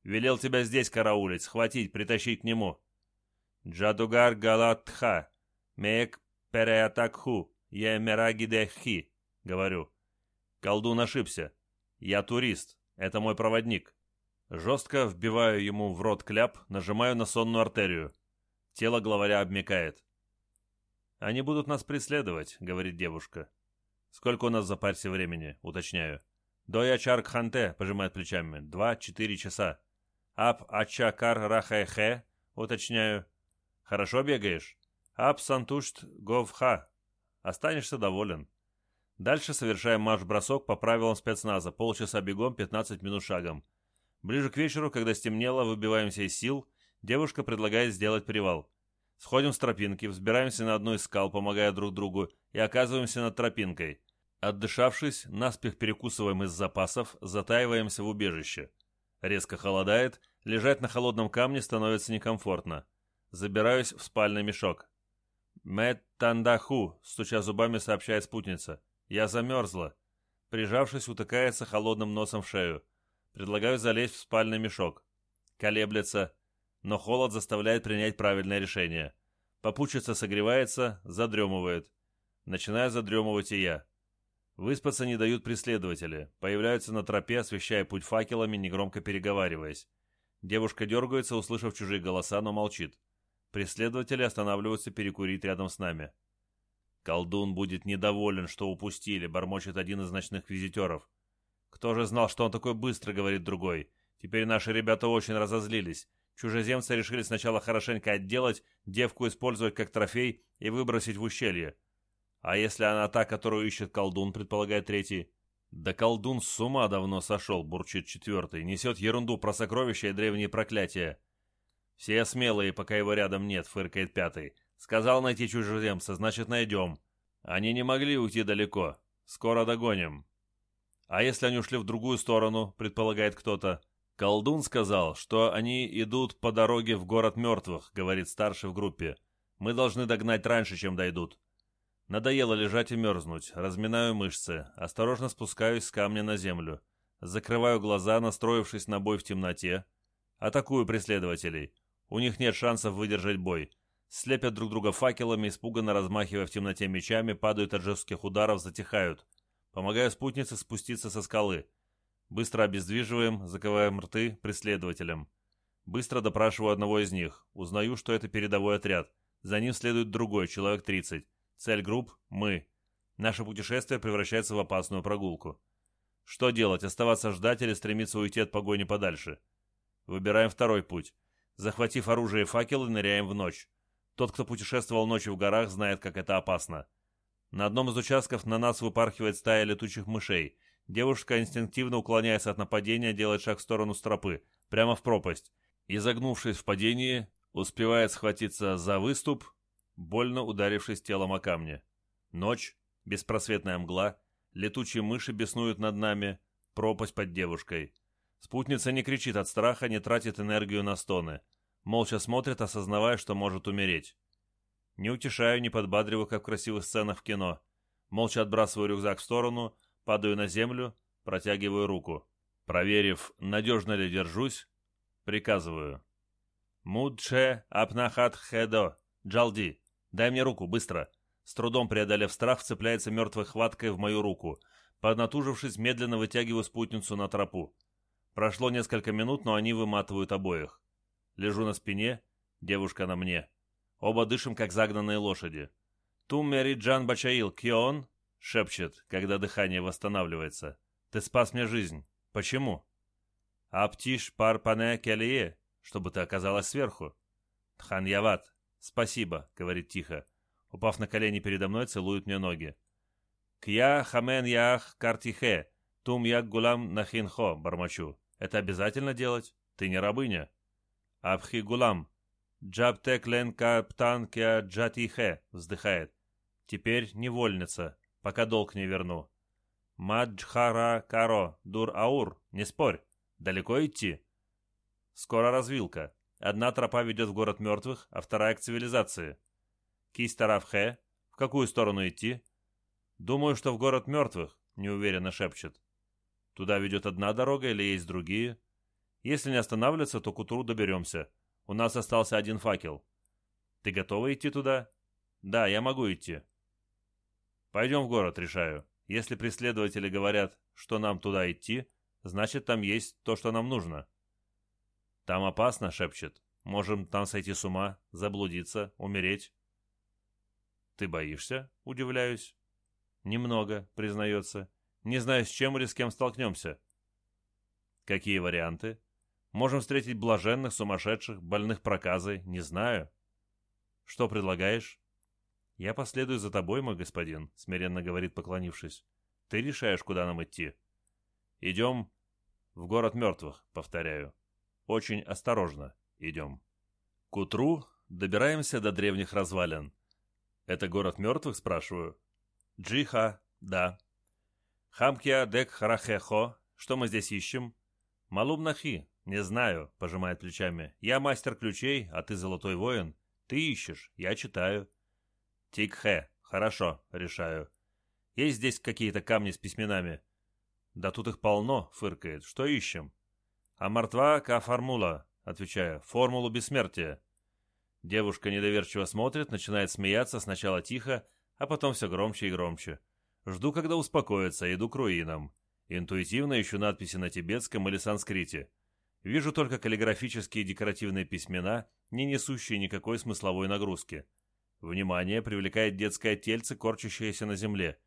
Велел тебя здесь караулить, схватить, притащить к нему. Джадугар Галатха, Меек Переатакху, Емерагидехи, говорю. Колдун ошибся. Я турист. Это мой проводник. Жестко вбиваю ему в рот кляп, нажимаю на сонную артерию. Тело главаря обмекает. «Они будут нас преследовать», — говорит девушка. «Сколько у нас запасе времени?» — уточняю. «До Ячарк Ханте», — пожимает плечами. «Два-четыре часа». «Ап Ачакар Рахайхе», — уточняю. «Хорошо бегаешь?» «Ап Сантушт Говха». Останешься доволен. Дальше совершаем марш-бросок по правилам спецназа. Полчаса бегом, 15 минут шагом. Ближе к вечеру, когда стемнело, выбиваемся из сил, девушка предлагает сделать привал. Сходим с тропинки, взбираемся на одну из скал, помогая друг другу, и оказываемся над тропинкой. Отдышавшись, наспех перекусываем из запасов, затаиваемся в убежище. Резко холодает, лежать на холодном камне становится некомфортно. Забираюсь в спальный мешок. «Мэт Тандаху», — стуча зубами, сообщает спутница. Я замерзла. Прижавшись, утыкается холодным носом в шею. Предлагаю залезть в спальный мешок. Колеблется, но холод заставляет принять правильное решение. Попутчица согревается, задремывает. Начинаю задремывать и я. Выспаться не дают преследователи. Появляются на тропе, освещая путь факелами, негромко переговариваясь. Девушка дергается, услышав чужие голоса, но молчит. Преследователи останавливаются перекурить рядом с нами. Колдун будет недоволен, что упустили, бормочет один из ночных визитеров. Кто же знал, что он такой быстрый, говорит другой. Теперь наши ребята очень разозлились. Чужеземцы решили сначала хорошенько отделать, девку использовать как трофей и выбросить в ущелье. А если она та, которую ищет колдун, предполагает третий? Да колдун с ума давно сошел, бурчит четвертый. Несет ерунду про сокровища и древние проклятия. Все смелые, пока его рядом нет, фыркает пятый. Сказал найти чужеземца, значит найдем. Они не могли уйти далеко. Скоро догоним. А если они ушли в другую сторону, предполагает кто-то. Колдун сказал, что они идут по дороге в город мертвых, говорит старший в группе. Мы должны догнать раньше, чем дойдут. Надоело лежать и мерзнуть. Разминаю мышцы. Осторожно спускаюсь с камня на землю. Закрываю глаза, настроившись на бой в темноте. Атакую преследователей. У них нет шансов выдержать бой слепят друг друга факелами, испуганно размахивая в темноте мечами, падают от жестких ударов, затихают. Помогаю спутнице спуститься со скалы. Быстро обездвиживаем, закрываем рты преследователям. Быстро допрашиваю одного из них. Узнаю, что это передовой отряд. За ним следует другой, человек 30. Цель групп – мы. Наше путешествие превращается в опасную прогулку. Что делать, оставаться ждать или стремиться уйти от погони подальше? Выбираем второй путь. Захватив оружие и факелы, ныряем в ночь. Тот, кто путешествовал ночью в горах, знает, как это опасно. На одном из участков на нас выпархивает стая летучих мышей. Девушка инстинктивно уклоняется от нападения, делает шаг в сторону стропы, прямо в пропасть. И, загнувшись в падении, успевает схватиться за выступ, больно ударившись телом о камни. Ночь, беспросветная мгла, летучие мыши беснуют над нами, пропасть под девушкой. Спутница не кричит от страха, не тратит энергию на стоны. Молча смотрит, осознавая, что может умереть. Не утешаю, не подбадриваю, как в красивых сценах в кино. Молча отбрасываю рюкзак в сторону, падаю на землю, протягиваю руку. Проверив, надежно ли держусь, приказываю. «Мудше апнахат хедо, джалди, дай мне руку, быстро!» С трудом преодолев страх, вцепляется мертвой хваткой в мою руку. Поднатужившись, медленно вытягиваю спутницу на тропу. Прошло несколько минут, но они выматывают обоих. Лежу на спине, девушка на мне. Оба дышим, как загнанные лошади. «Тум Мэри Джан Бачаил, Кион?» — шепчет, когда дыхание восстанавливается. «Ты спас мне жизнь. Почему?» «Аптиш пар пане келие, чтобы ты оказалась сверху». «Тхан Яват, спасибо», — говорит тихо. Упав на колени передо мной, целует мне ноги. «Кья хамен ях картихе, Тум як гулам нахинхо, бормочу. Это обязательно делать? Ты не рабыня. Абхи гулам. Джабтек лен каптан кя джатихе, вздыхает. Теперь невольница, пока долг не верну. Маджхара каро, дур аур, не спорь. Далеко идти? Скоро развилка. Одна тропа ведет в город мертвых, а вторая к цивилизации. Кистаравхе. В какую сторону идти? Думаю, что в город мертвых, неуверенно шепчет. Туда ведет одна дорога или есть другие? Если не останавливаться, то к утру доберемся. У нас остался один факел. Ты готова идти туда? Да, я могу идти. Пойдем в город, решаю. Если преследователи говорят, что нам туда идти, значит, там есть то, что нам нужно. Там опасно, шепчет. Можем там сойти с ума, заблудиться, умереть. Ты боишься? Удивляюсь. Немного, признается. Не знаю, с чем или с кем столкнемся. Какие варианты? Можем встретить блаженных, сумасшедших, больных проказой, не знаю. Что предлагаешь? Я последую за тобой, мой господин, смиренно говорит, поклонившись. Ты решаешь, куда нам идти. Идем в город мертвых, повторяю. Очень осторожно идем. К утру добираемся до древних развалин. Это город мертвых, спрашиваю? Джиха, да. Хамкия дек харахехо, что мы здесь ищем? Малум нахи, не знаю, пожимает плечами. Я мастер ключей, а ты золотой воин. Ты ищешь, я читаю. Тикхе, хорошо, решаю. Есть здесь какие-то камни с письменами? Да тут их полно, фыркает. Что ищем? А мертва ка формула, отвечаю. Формулу бессмертия. Девушка недоверчиво смотрит, начинает смеяться, сначала тихо, а потом все громче и громче. Жду, когда успокоится, иду к руинам. Интуитивно ищу надписи на тибетском или санскрите. Вижу только каллиграфические декоративные письмена, не несущие никакой смысловой нагрузки. Внимание привлекает детское тельце, корчащееся на земле.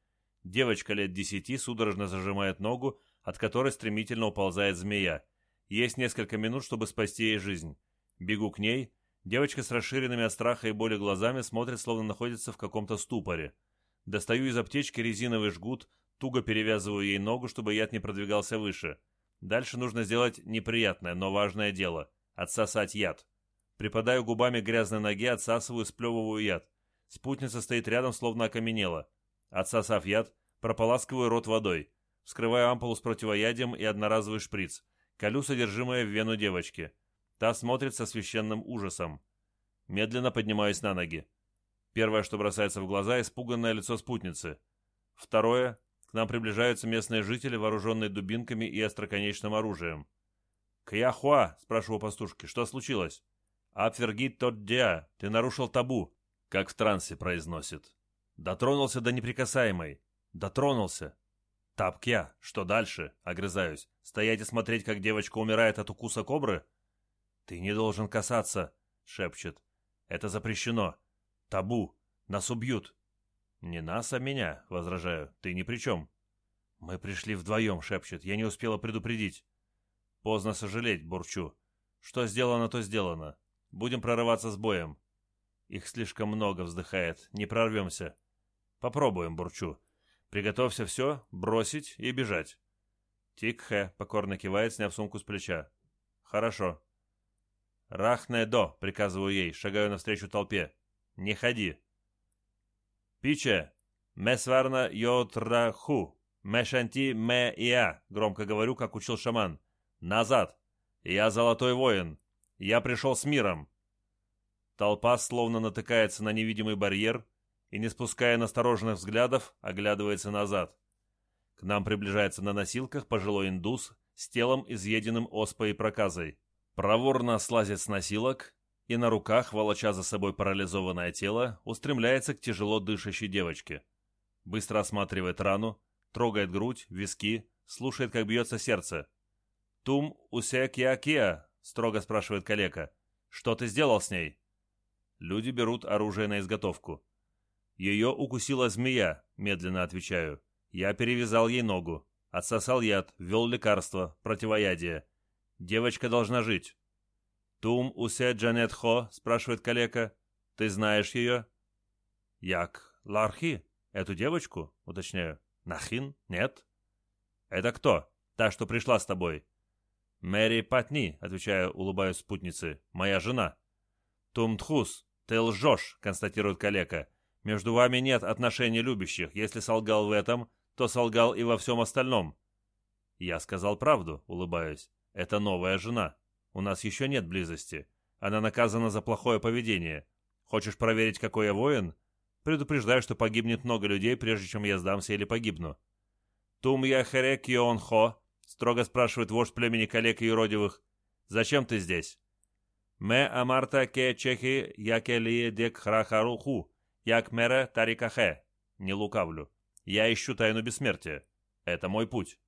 Девочка лет десяти судорожно зажимает ногу, от которой стремительно уползает змея. Есть несколько минут, чтобы спасти ей жизнь. Бегу к ней. Девочка с расширенными от страха и боли глазами смотрит, словно находится в каком-то ступоре. Достаю из аптечки резиновый жгут, туго перевязываю ей ногу, чтобы яд не продвигался выше. Дальше нужно сделать неприятное, но важное дело – отсосать яд. Припадаю губами к грязной ноге, отсасываю, сплевываю яд. Спутница стоит рядом, словно окаменела. Отсосав яд, прополаскиваю рот водой. Вскрываю ампулу с противоядием и одноразовый шприц. Колю содержимое в вену девочки. Та смотрит со священным ужасом. Медленно поднимаюсь на ноги. Первое, что бросается в глаза – испуганное лицо спутницы. Второе к нам приближаются местные жители, вооруженные дубинками и остроконечным оружием. «Кьяхуа!» — спрашиваю пастушки. «Что случилось?» «Апвергит тот диа! Ты нарушил табу!» Как в трансе произносит. «Дотронулся до неприкасаемой!» «Дотронулся!» «Тапкя! Что дальше?» — огрызаюсь. «Стоять и смотреть, как девочка умирает от укуса кобры?» «Ты не должен касаться!» — шепчет. «Это запрещено! Табу! Нас убьют!» «Не нас, а меня», — возражаю. «Ты ни при чем». «Мы пришли вдвоем», — шепчет. «Я не успела предупредить». «Поздно сожалеть, бурчу. Что сделано, то сделано. Будем прорываться с боем». «Их слишком много», — вздыхает. «Не прорвемся». «Попробуем, бурчу. Приготовься все, бросить и бежать». Тикхе покорно кивает, сняв сумку с плеча. «Хорошо». «Рахне до», — приказываю ей, шагаю навстречу толпе. «Не ходи». «Пиче! Месварна йотраху! Мешанти ме иа!» Громко говорю, как учил шаман. «Назад! Я золотой воин! Я пришел с миром!» Толпа словно натыкается на невидимый барьер и, не спуская настороженных взглядов, оглядывается назад. К нам приближается на носилках пожилой индус с телом, изъеденным оспой и проказой. Проворно слазит с носилок и на руках, волоча за собой парализованное тело, устремляется к тяжело дышащей девочке. Быстро осматривает рану, трогает грудь, виски, слушает, как бьется сердце. «Тум усе киа-киа?» — строго спрашивает калека. «Что ты сделал с ней?» Люди берут оружие на изготовку. «Ее укусила змея», — медленно отвечаю. «Я перевязал ей ногу, отсосал яд, ввел лекарство, противоядие. Девочка должна жить». «Тум усе Джанет Хо?» — спрашивает калека. «Ты знаешь ее?» «Як? Лархи? Эту девочку?» — уточняю. «Нахин? Нет?» Это кто? Та, что пришла с тобой?» «Мэри Патни», — отвечаю, улыбаюсь спутнице, — «моя жена». «Тумтхус, ты лжешь», — констатирует калека. «Между вами нет отношений любящих. Если солгал в этом, то солгал и во всем остальном». «Я сказал правду», — улыбаюсь. «Это новая жена. У нас еще нет близости. Она наказана за плохое поведение. Хочешь проверить, какой я воин? Предупреждаю, что погибнет много людей, прежде чем я сдамся или погибну». «Тум я херек йон хо», — строго спрашивает вождь племени коллег и юродивых. «Зачем ты здесь?» «Ме амарта ке чехи яке лие дек храхаруху, як мере тарикахе». Не лукавлю. Я ищу тайну бессмертия. Это мой путь.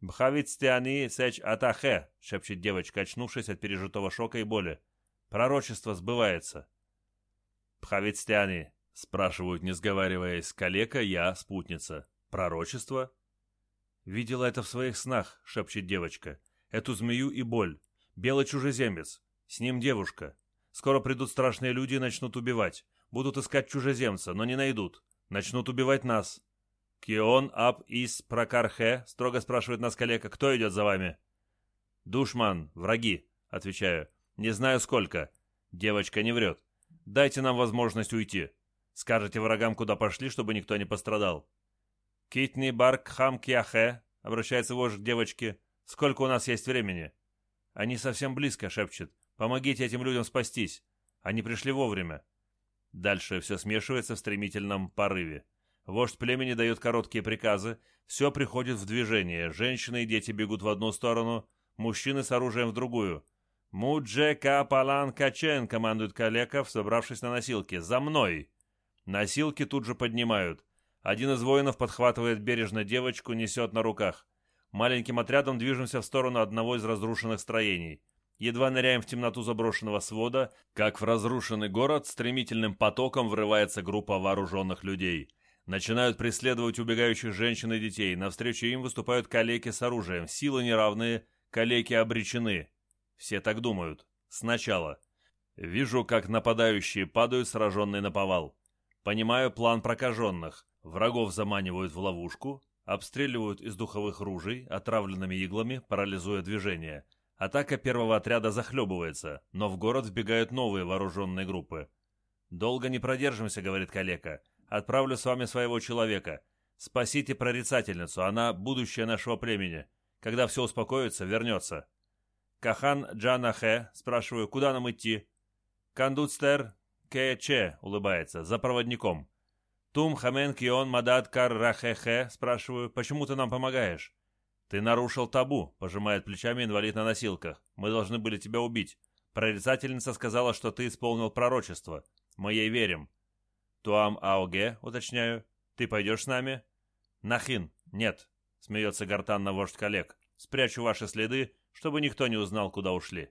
«Бхавицтиани сеч атахе», — шепчет девочка, очнувшись от пережитого шока и боли. «Пророчество сбывается». «Бхавицтиани», — спрашивают, не сговариваясь, калека, я, спутница. «Пророчество?» «Видела это в своих снах», — шепчет девочка. «Эту змею и боль. Белый чужеземец. С ним девушка. Скоро придут страшные люди и начнут убивать. Будут искать чужеземца, но не найдут. Начнут убивать нас. «Кион ап из прокархе?» — строго спрашивает нас коллега. «Кто идет за вами?» «Душман, враги», — отвечаю. «Не знаю сколько». Девочка не врет. «Дайте нам возможность уйти. Скажете врагам, куда пошли, чтобы никто не пострадал». «Китни барк хам кьяхе», — обращается вождь к девочке. «Сколько у нас есть времени?» «Они совсем близко», — шепчет. «Помогите этим людям спастись. Они пришли вовремя». Дальше все смешивается в стремительном порыве. Вождь племени дает короткие приказы, все приходит в движение, женщины и дети бегут в одну сторону, мужчины с оружием в другую. «Мудже Капалан Качен!» — командует Калеков, собравшись на носилки. «За мной!» Носилки тут же поднимают. Один из воинов подхватывает бережно девочку, несет на руках. Маленьким отрядом движемся в сторону одного из разрушенных строений. Едва ныряем в темноту заброшенного свода, как в разрушенный город стремительным потоком врывается группа вооруженных людей. Начинают преследовать убегающих женщин и детей. Навстречу им выступают калеки с оружием. Силы неравные, калеки обречены. Все так думают. Сначала. Вижу, как нападающие падают, сраженные на повал. Понимаю план прокаженных. Врагов заманивают в ловушку, обстреливают из духовых ружей, отравленными иглами, парализуя движение. Атака первого отряда захлебывается, но в город вбегают новые вооруженные группы. «Долго не продержимся», — говорит калека. Отправлю с вами своего человека. Спасите прорицательницу, она будущее нашего племени. Когда все успокоится, вернется. Кахан Джанахе, спрашиваю, куда нам идти? Кандуцтер Кече, улыбается, за проводником. Тум Хамен Кион Мадад Кар Рахехе, спрашиваю, почему ты нам помогаешь? Ты нарушил табу, пожимает плечами инвалид на носилках. Мы должны были тебя убить. Прорицательница сказала, что ты исполнил пророчество. Мы ей верим. «Туам Ауге», уточняю. «Ты пойдешь с нами?» «Нахин, нет», — смеется гортанно вождь коллег. «Спрячу ваши следы, чтобы никто не узнал, куда ушли».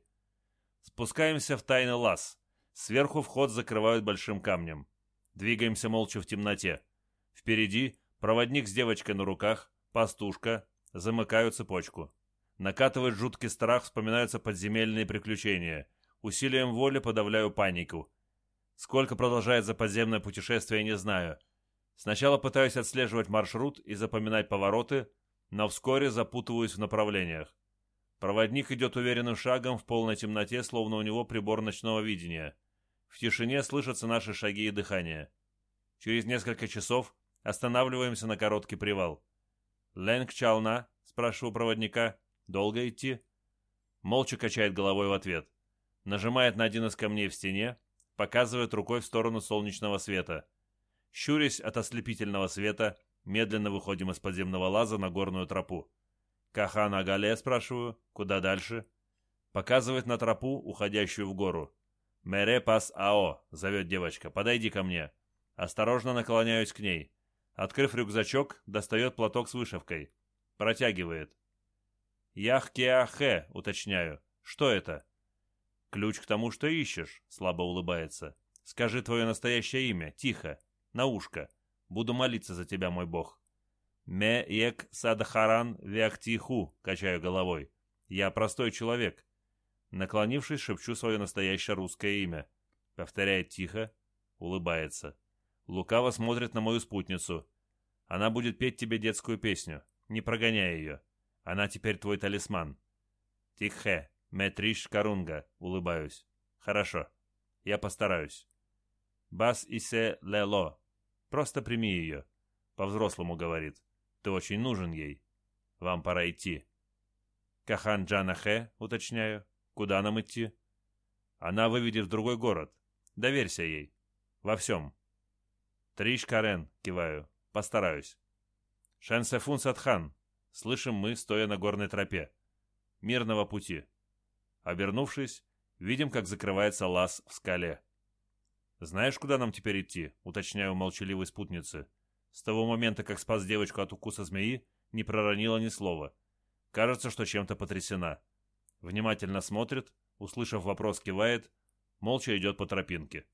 Спускаемся в тайный лаз. Сверху вход закрывают большим камнем. Двигаемся молча в темноте. Впереди проводник с девочкой на руках, пастушка, замыкают цепочку. Накатывает жуткий страх, вспоминаются подземельные приключения. Усилием воли подавляю панику. Сколько продолжается подземное путешествие, не знаю. Сначала пытаюсь отслеживать маршрут и запоминать повороты, но вскоре запутываюсь в направлениях. Проводник идет уверенным шагом в полной темноте, словно у него прибор ночного видения. В тишине слышатся наши шаги и дыхание. Через несколько часов останавливаемся на короткий привал. «Лэнг Чална?» — спрашиваю проводника. «Долго идти?» Молча качает головой в ответ. Нажимает на один из камней в стене, показывает рукой в сторону солнечного света. Щурясь от ослепительного света, медленно выходим из подземного лаза на горную тропу. «Кахана Гале?» – спрашиваю. «Куда дальше?» Показывает на тропу, уходящую в гору. «Мере пас ао», – зовет девочка. «Подойди ко мне». Осторожно наклоняюсь к ней. Открыв рюкзачок, достает платок с вышивкой. Протягивает. «Яхкеахе», – уточняю. «Что это?» «Ключ к тому, что ищешь», — слабо улыбается. «Скажи твое настоящее имя, тихо, на ушко. Буду молиться за тебя, мой бог». «Ме ек садхаран вяхтиху», — качаю головой. «Я простой человек». Наклонившись, шепчу свое настоящее русское имя. Повторяет тихо, улыбается. Лукаво смотрит на мою спутницу. Она будет петь тебе детскую песню. Не прогоняй ее. Она теперь твой талисман. Тихе, метриш карунга, улыбаюсь. Хорошо. Я постараюсь. Бас исе лело. Просто прими ее. По-взрослому говорит. Ты очень нужен ей. Вам пора идти. Кахан Джанахе, уточняю. Куда нам идти? Она выведет в другой город. Доверься ей. Во всем. Триш Карен, киваю. Постараюсь. Шенсефун Садхан. Слышим мы, стоя на горной тропе. Мирного пути. Обернувшись, видим, как закрывается лаз в скале. «Знаешь, куда нам теперь идти?» — уточняю молчаливой спутницы. С того момента, как спас девочку от укуса змеи, не проронила ни слова. Кажется, что чем-то потрясена. Внимательно смотрит, услышав вопрос, кивает, молча идет по тропинке.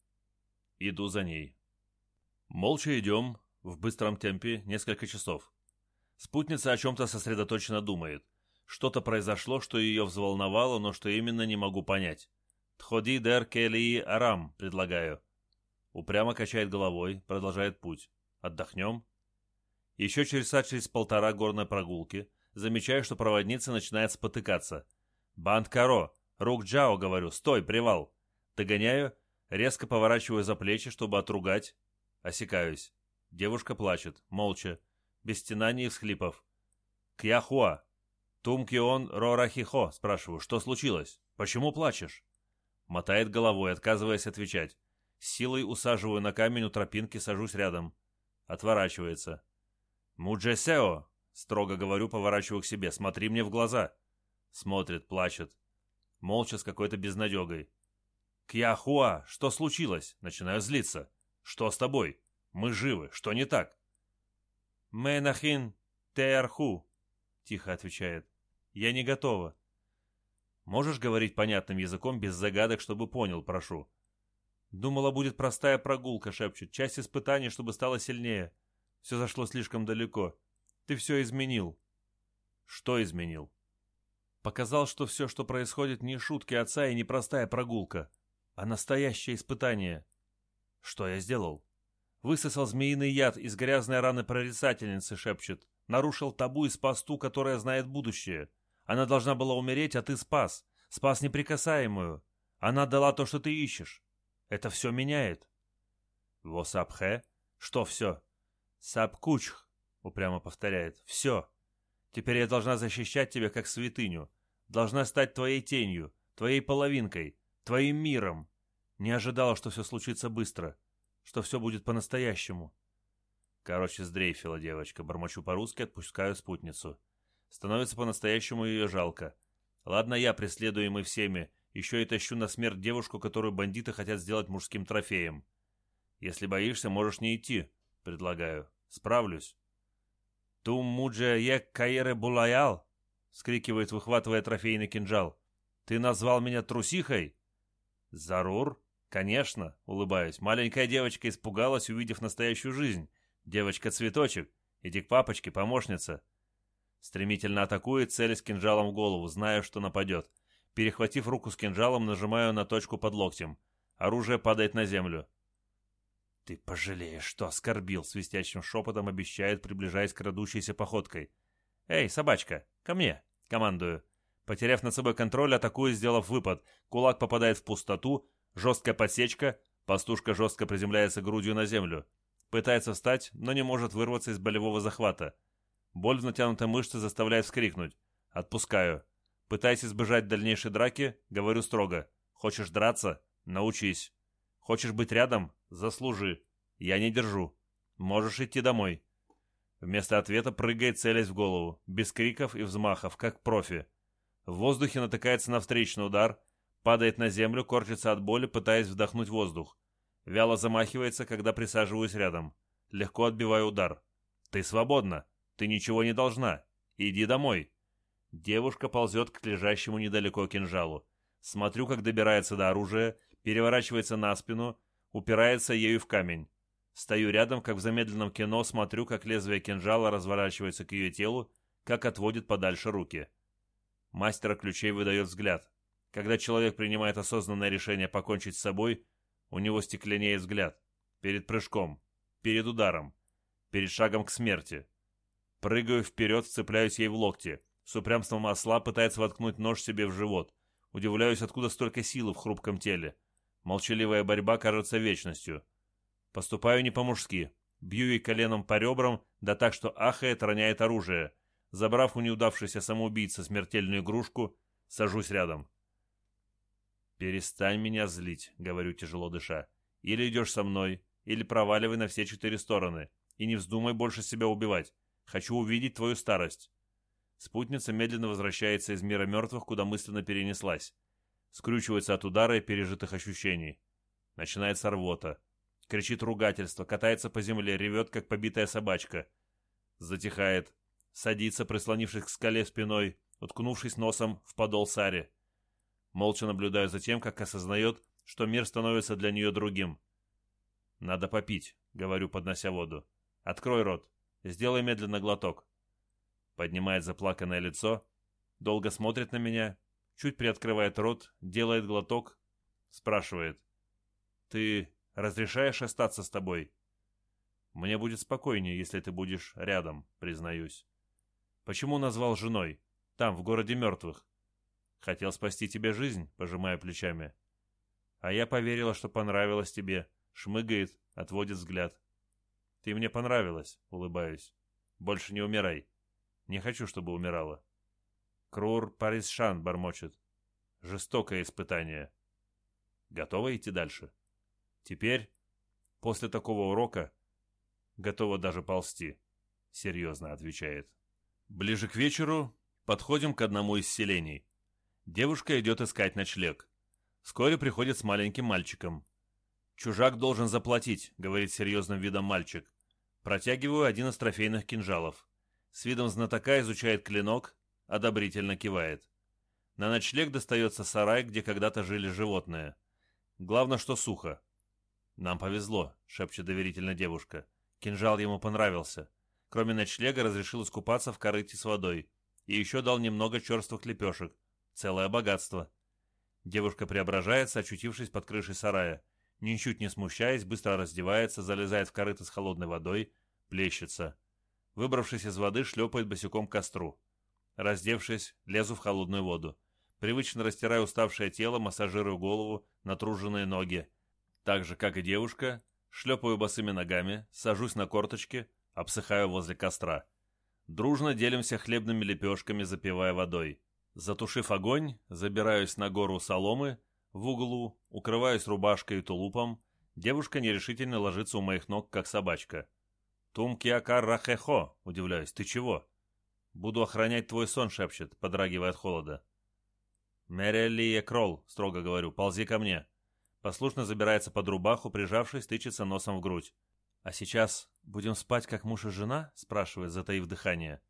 Иду за ней. Молча идем, в быстром темпе, несколько часов. Спутница о чем-то сосредоточенно думает. Что-то произошло, что ее взволновало, но что именно не могу понять. «Тходи дер келии арам», предлагаю. Упрямо качает головой, продолжает путь. Отдохнем. Еще через часа через полтора горной прогулки замечаю, что проводница начинает спотыкаться. «Банд Каро! Рук Джао!» — говорю. «Стой, привал!» Догоняю, резко поворачиваю за плечи, чтобы отругать. Осекаюсь. Девушка плачет, молча, без стенаний и всхлипов. «Кьяхуа! Тумкион Рорахихо!» — спрашиваю. «Что случилось? Почему плачешь?» Мотает головой, отказываясь отвечать. силой усаживаю на камень у тропинки, сажусь рядом. Отворачивается. «Муджесео!» — строго говорю, поворачиваю к себе. «Смотри мне в глаза!» Смотрит, плачет. Молча с какой-то безнадегой. «Кьяхуа, что случилось?» Начинаю злиться. «Что с тобой? Мы живы. Что не так?» «Мэнахин теарху», — тихо отвечает. «Я не готова». «Можешь говорить понятным языком без загадок, чтобы понял, прошу?» «Думала, будет простая прогулка», — шепчет. «Часть испытаний, чтобы стало сильнее. Все зашло слишком далеко. Ты все изменил». «Что изменил?» Показал, что все, что происходит, не шутки отца и не простая прогулка, а настоящее испытание. Что я сделал? Высосал змеиный яд из грязной раны прорицательницы, шепчет. Нарушил табу и спас ту, которая знает будущее. Она должна была умереть, а ты спас. Спас неприкасаемую. Она дала то, что ты ищешь. Это все меняет. Восапхе? Что все? Сапкучх, упрямо повторяет. Все. Теперь я должна защищать тебя как святыню. Должна стать твоей тенью, твоей половинкой, твоим миром. Не ожидала, что все случится быстро, что все будет по-настоящему. Короче, сдрейфила девочка, бормочу по-русски, отпускаю спутницу. Становится по-настоящему ее жалко. Ладно, я, преследуемый всеми, еще и тащу на смерть девушку, которую бандиты хотят сделать мужским трофеем. Если боишься, можешь не идти, предлагаю. Справлюсь. «Тум мудже ек каере булаял!» — скрикивает, выхватывая трофейный кинжал. «Ты назвал меня трусихой?» «Зарур?» «Конечно», — улыбаюсь. Маленькая девочка испугалась, увидев настоящую жизнь. Девочка-цветочек. Иди к папочке, помощница. Стремительно атакует, целясь кинжалом в голову, зная, что нападет. Перехватив руку с кинжалом, нажимаю на точку под локтем. Оружие падает на землю. «Ты пожалеешь, что оскорбил!» — свистящим шепотом обещает, приближаясь к крадущейся походкой. «Эй, собачка, ко мне!» — командую. Потеряв над собой контроль, атакую, сделав выпад. Кулак попадает в пустоту, жесткая подсечка, пастушка жестко приземляется грудью на землю. Пытается встать, но не может вырваться из болевого захвата. Боль в натянутой мышце заставляет вскрикнуть. Отпускаю. Пытаясь избежать дальнейшей драки, говорю строго. «Хочешь драться? Научись. Хочешь быть рядом? Заслужи. Я не держу. Можешь идти домой. Вместо ответа прыгает, целясь в голову, без криков и взмахов, как профи. В воздухе натыкается на встречный удар, падает на землю, корчится от боли, пытаясь вдохнуть воздух. Вяло замахивается, когда присаживаюсь рядом. Легко отбиваю удар. «Ты свободна. Ты ничего не должна. Иди домой». Девушка ползет к лежащему недалеко кинжалу. Смотрю, как добирается до оружия, переворачивается на спину, упирается ею в камень. Стою рядом, как в замедленном кино, смотрю, как лезвие кинжала разворачивается к ее телу, как отводит подальше руки. Мастера ключей выдает взгляд. Когда человек принимает осознанное решение покончить с собой, у него стекленеет взгляд. Перед прыжком, перед ударом, перед шагом к смерти. Прыгаю вперед, вцепляюсь ей в локти. С упрямством осла пытается воткнуть нож себе в живот. Удивляюсь, откуда столько силы в хрупком теле. Молчаливая борьба кажется вечностью. Поступаю не по-мужски. Бью ей коленом по ребрам, да так, что ахает, роняет оружие. Забрав у неудавшейся самоубийцы смертельную игрушку, сажусь рядом. «Перестань меня злить», — говорю, тяжело дыша. «Или идешь со мной, или проваливай на все четыре стороны. И не вздумай больше себя убивать. Хочу увидеть твою старость». Спутница медленно возвращается из мира мертвых, куда мысленно перенеслась. Скрючивается от удара и пережитых ощущений. Начинается рвота. Кричит ругательство, катается по земле, ревет, как побитая собачка. Затихает. Садится, прислонившись к скале спиной, уткнувшись носом в подол сари. Молча наблюдаю за тем, как осознает, что мир становится для нее другим. «Надо попить», — говорю, поднося воду. «Открой рот. Сделай медленно глоток». Поднимает заплаканное лицо, долго смотрит на меня, чуть приоткрывает рот, делает глоток, спрашивает. «Ты разрешаешь остаться с тобой?» «Мне будет спокойнее, если ты будешь рядом», — признаюсь. «Почему назвал женой? Там, в городе мертвых?» «Хотел спасти тебе жизнь», — пожимая плечами. «А я поверила, что понравилось тебе», — шмыгает, отводит взгляд. «Ты мне понравилась», — улыбаюсь. «Больше не умирай. Не хочу, чтобы умирала». Крур Парисшан бормочет. «Жестокое испытание». Готова идти дальше? Теперь, после такого урока, готова даже ползти, серьезно отвечает. Ближе к вечеру подходим к одному из селений. Девушка идет искать ночлег. Вскоре приходит с маленьким мальчиком. «Чужак должен заплатить», — говорит серьезным видом мальчик. Протягиваю один из трофейных кинжалов. С видом знатока изучает клинок, одобрительно кивает. На ночлег достается сарай, где когда-то жили животные. Главное, что сухо. «Нам повезло», — шепчет доверительно девушка. Кинжал ему понравился. Кроме ночлега разрешил искупаться в корыте с водой. И еще дал немного черствых лепешек. Целое богатство. Девушка преображается, очутившись под крышей сарая. Ничуть не смущаясь, быстро раздевается, залезает в корыто с холодной водой, плещется. Выбравшись из воды, шлепает босиком к костру. Раздевшись, лезу в холодную воду. Привычно растираю уставшее тело, массажирую голову, натруженные ноги. Так же, как и девушка, шлепаю босыми ногами, сажусь на корточки, обсыхаю возле костра. Дружно делимся хлебными лепешками, запивая водой. Затушив огонь, забираюсь на гору соломы, в углу, укрываюсь рубашкой и тулупом. Девушка нерешительно ложится у моих ног, как собачка. «Тумкиакар рахехо!» — удивляюсь. «Ты чего?» «Буду охранять твой сон», — шепчет, подрагивая от холода. «Мерелия Кролл», — строго говорю, — «ползи ко мне» послушно забирается под рубаху, прижавшись, тычется носом в грудь. «А сейчас будем спать, как муж и жена?» — спрашивает, затаив дыхание.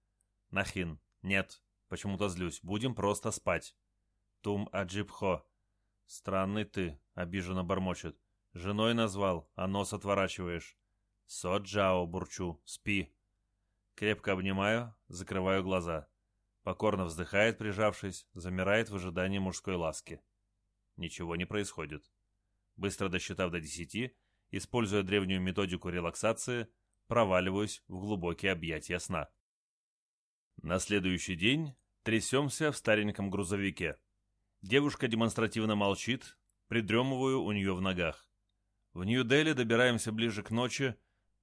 «Нахин. Нет. Почему-то злюсь. Будем просто спать». «Тум Аджибхо». «Странный ты», — обиженно бормочет. «Женой назвал, а нос отворачиваешь». «Соджао, бурчу. Спи». Крепко обнимаю, закрываю глаза. Покорно вздыхает, прижавшись, замирает в ожидании мужской ласки. Ничего не происходит. Быстро досчитав до десяти, используя древнюю методику релаксации, проваливаюсь в глубокие объятия сна. На следующий день трясемся в стареньком грузовике. Девушка демонстративно молчит, придремываю у нее в ногах. В Нью-Дели добираемся ближе к ночи,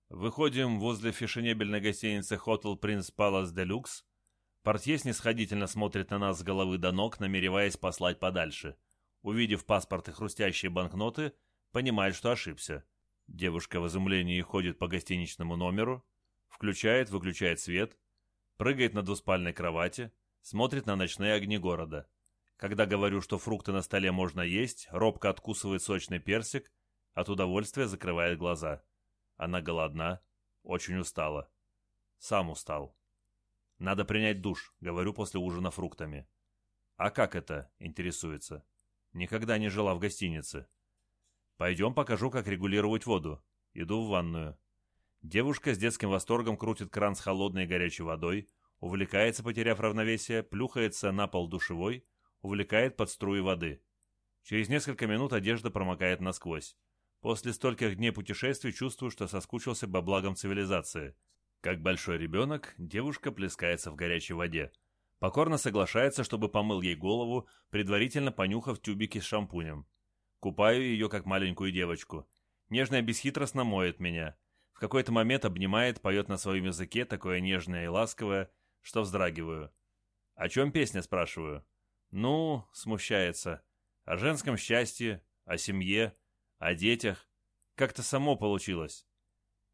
выходим возле фешенебельной гостиницы Hotel Prince Palace Deluxe. Портье снисходительно смотрит на нас с головы до ног, намереваясь послать подальше – увидев паспорт и хрустящие банкноты, понимает, что ошибся. Девушка в изумлении ходит по гостиничному номеру, включает, выключает свет, прыгает на двуспальной кровати, смотрит на ночные огни города. Когда говорю, что фрукты на столе можно есть, робко откусывает сочный персик, от удовольствия закрывает глаза. Она голодна, очень устала. Сам устал. Надо принять душ, говорю после ужина фруктами. А как это, интересуется. Никогда не жила в гостинице. Пойдем покажу, как регулировать воду. Иду в ванную. Девушка с детским восторгом крутит кран с холодной и горячей водой, увлекается, потеряв равновесие, плюхается на пол душевой, увлекает под струи воды. Через несколько минут одежда промокает насквозь. После стольких дней путешествий чувствую, что соскучился по благам цивилизации. Как большой ребенок, девушка плескается в горячей воде. Покорно соглашается, чтобы помыл ей голову, предварительно понюхав тюбики с шампунем. Купаю ее, как маленькую девочку. Нежная бесхитростно моет меня. Какой-то момент обнимает, поет на своем языке, такое нежное и ласковое, что вздрагиваю. «О чем песня?» – спрашиваю. «Ну», – смущается. «О женском счастье, о семье, о детях. Как-то само получилось».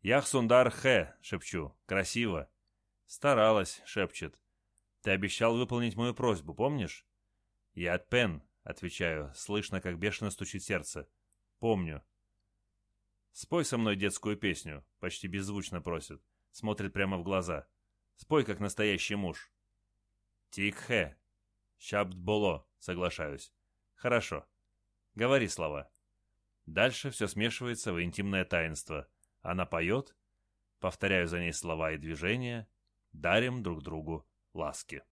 «Ях Сундар Хэ», — шепчу. «Красиво». «Старалась», — шепчет. «Ты обещал выполнить мою просьбу, помнишь?» «Я Пен», — отвечаю, слышно, как бешено стучит сердце. «Помню». «Спой со мной детскую песню», — почти беззвучно просит. Смотрит прямо в глаза. «Спой, как настоящий муж». «Тик-хэ». «Щабд боло», — соглашаюсь. «Хорошо. Говори слова». Дальше все смешивается в интимное таинство — она поет, повторяю за ней слова и движения, дарим друг другу ласки.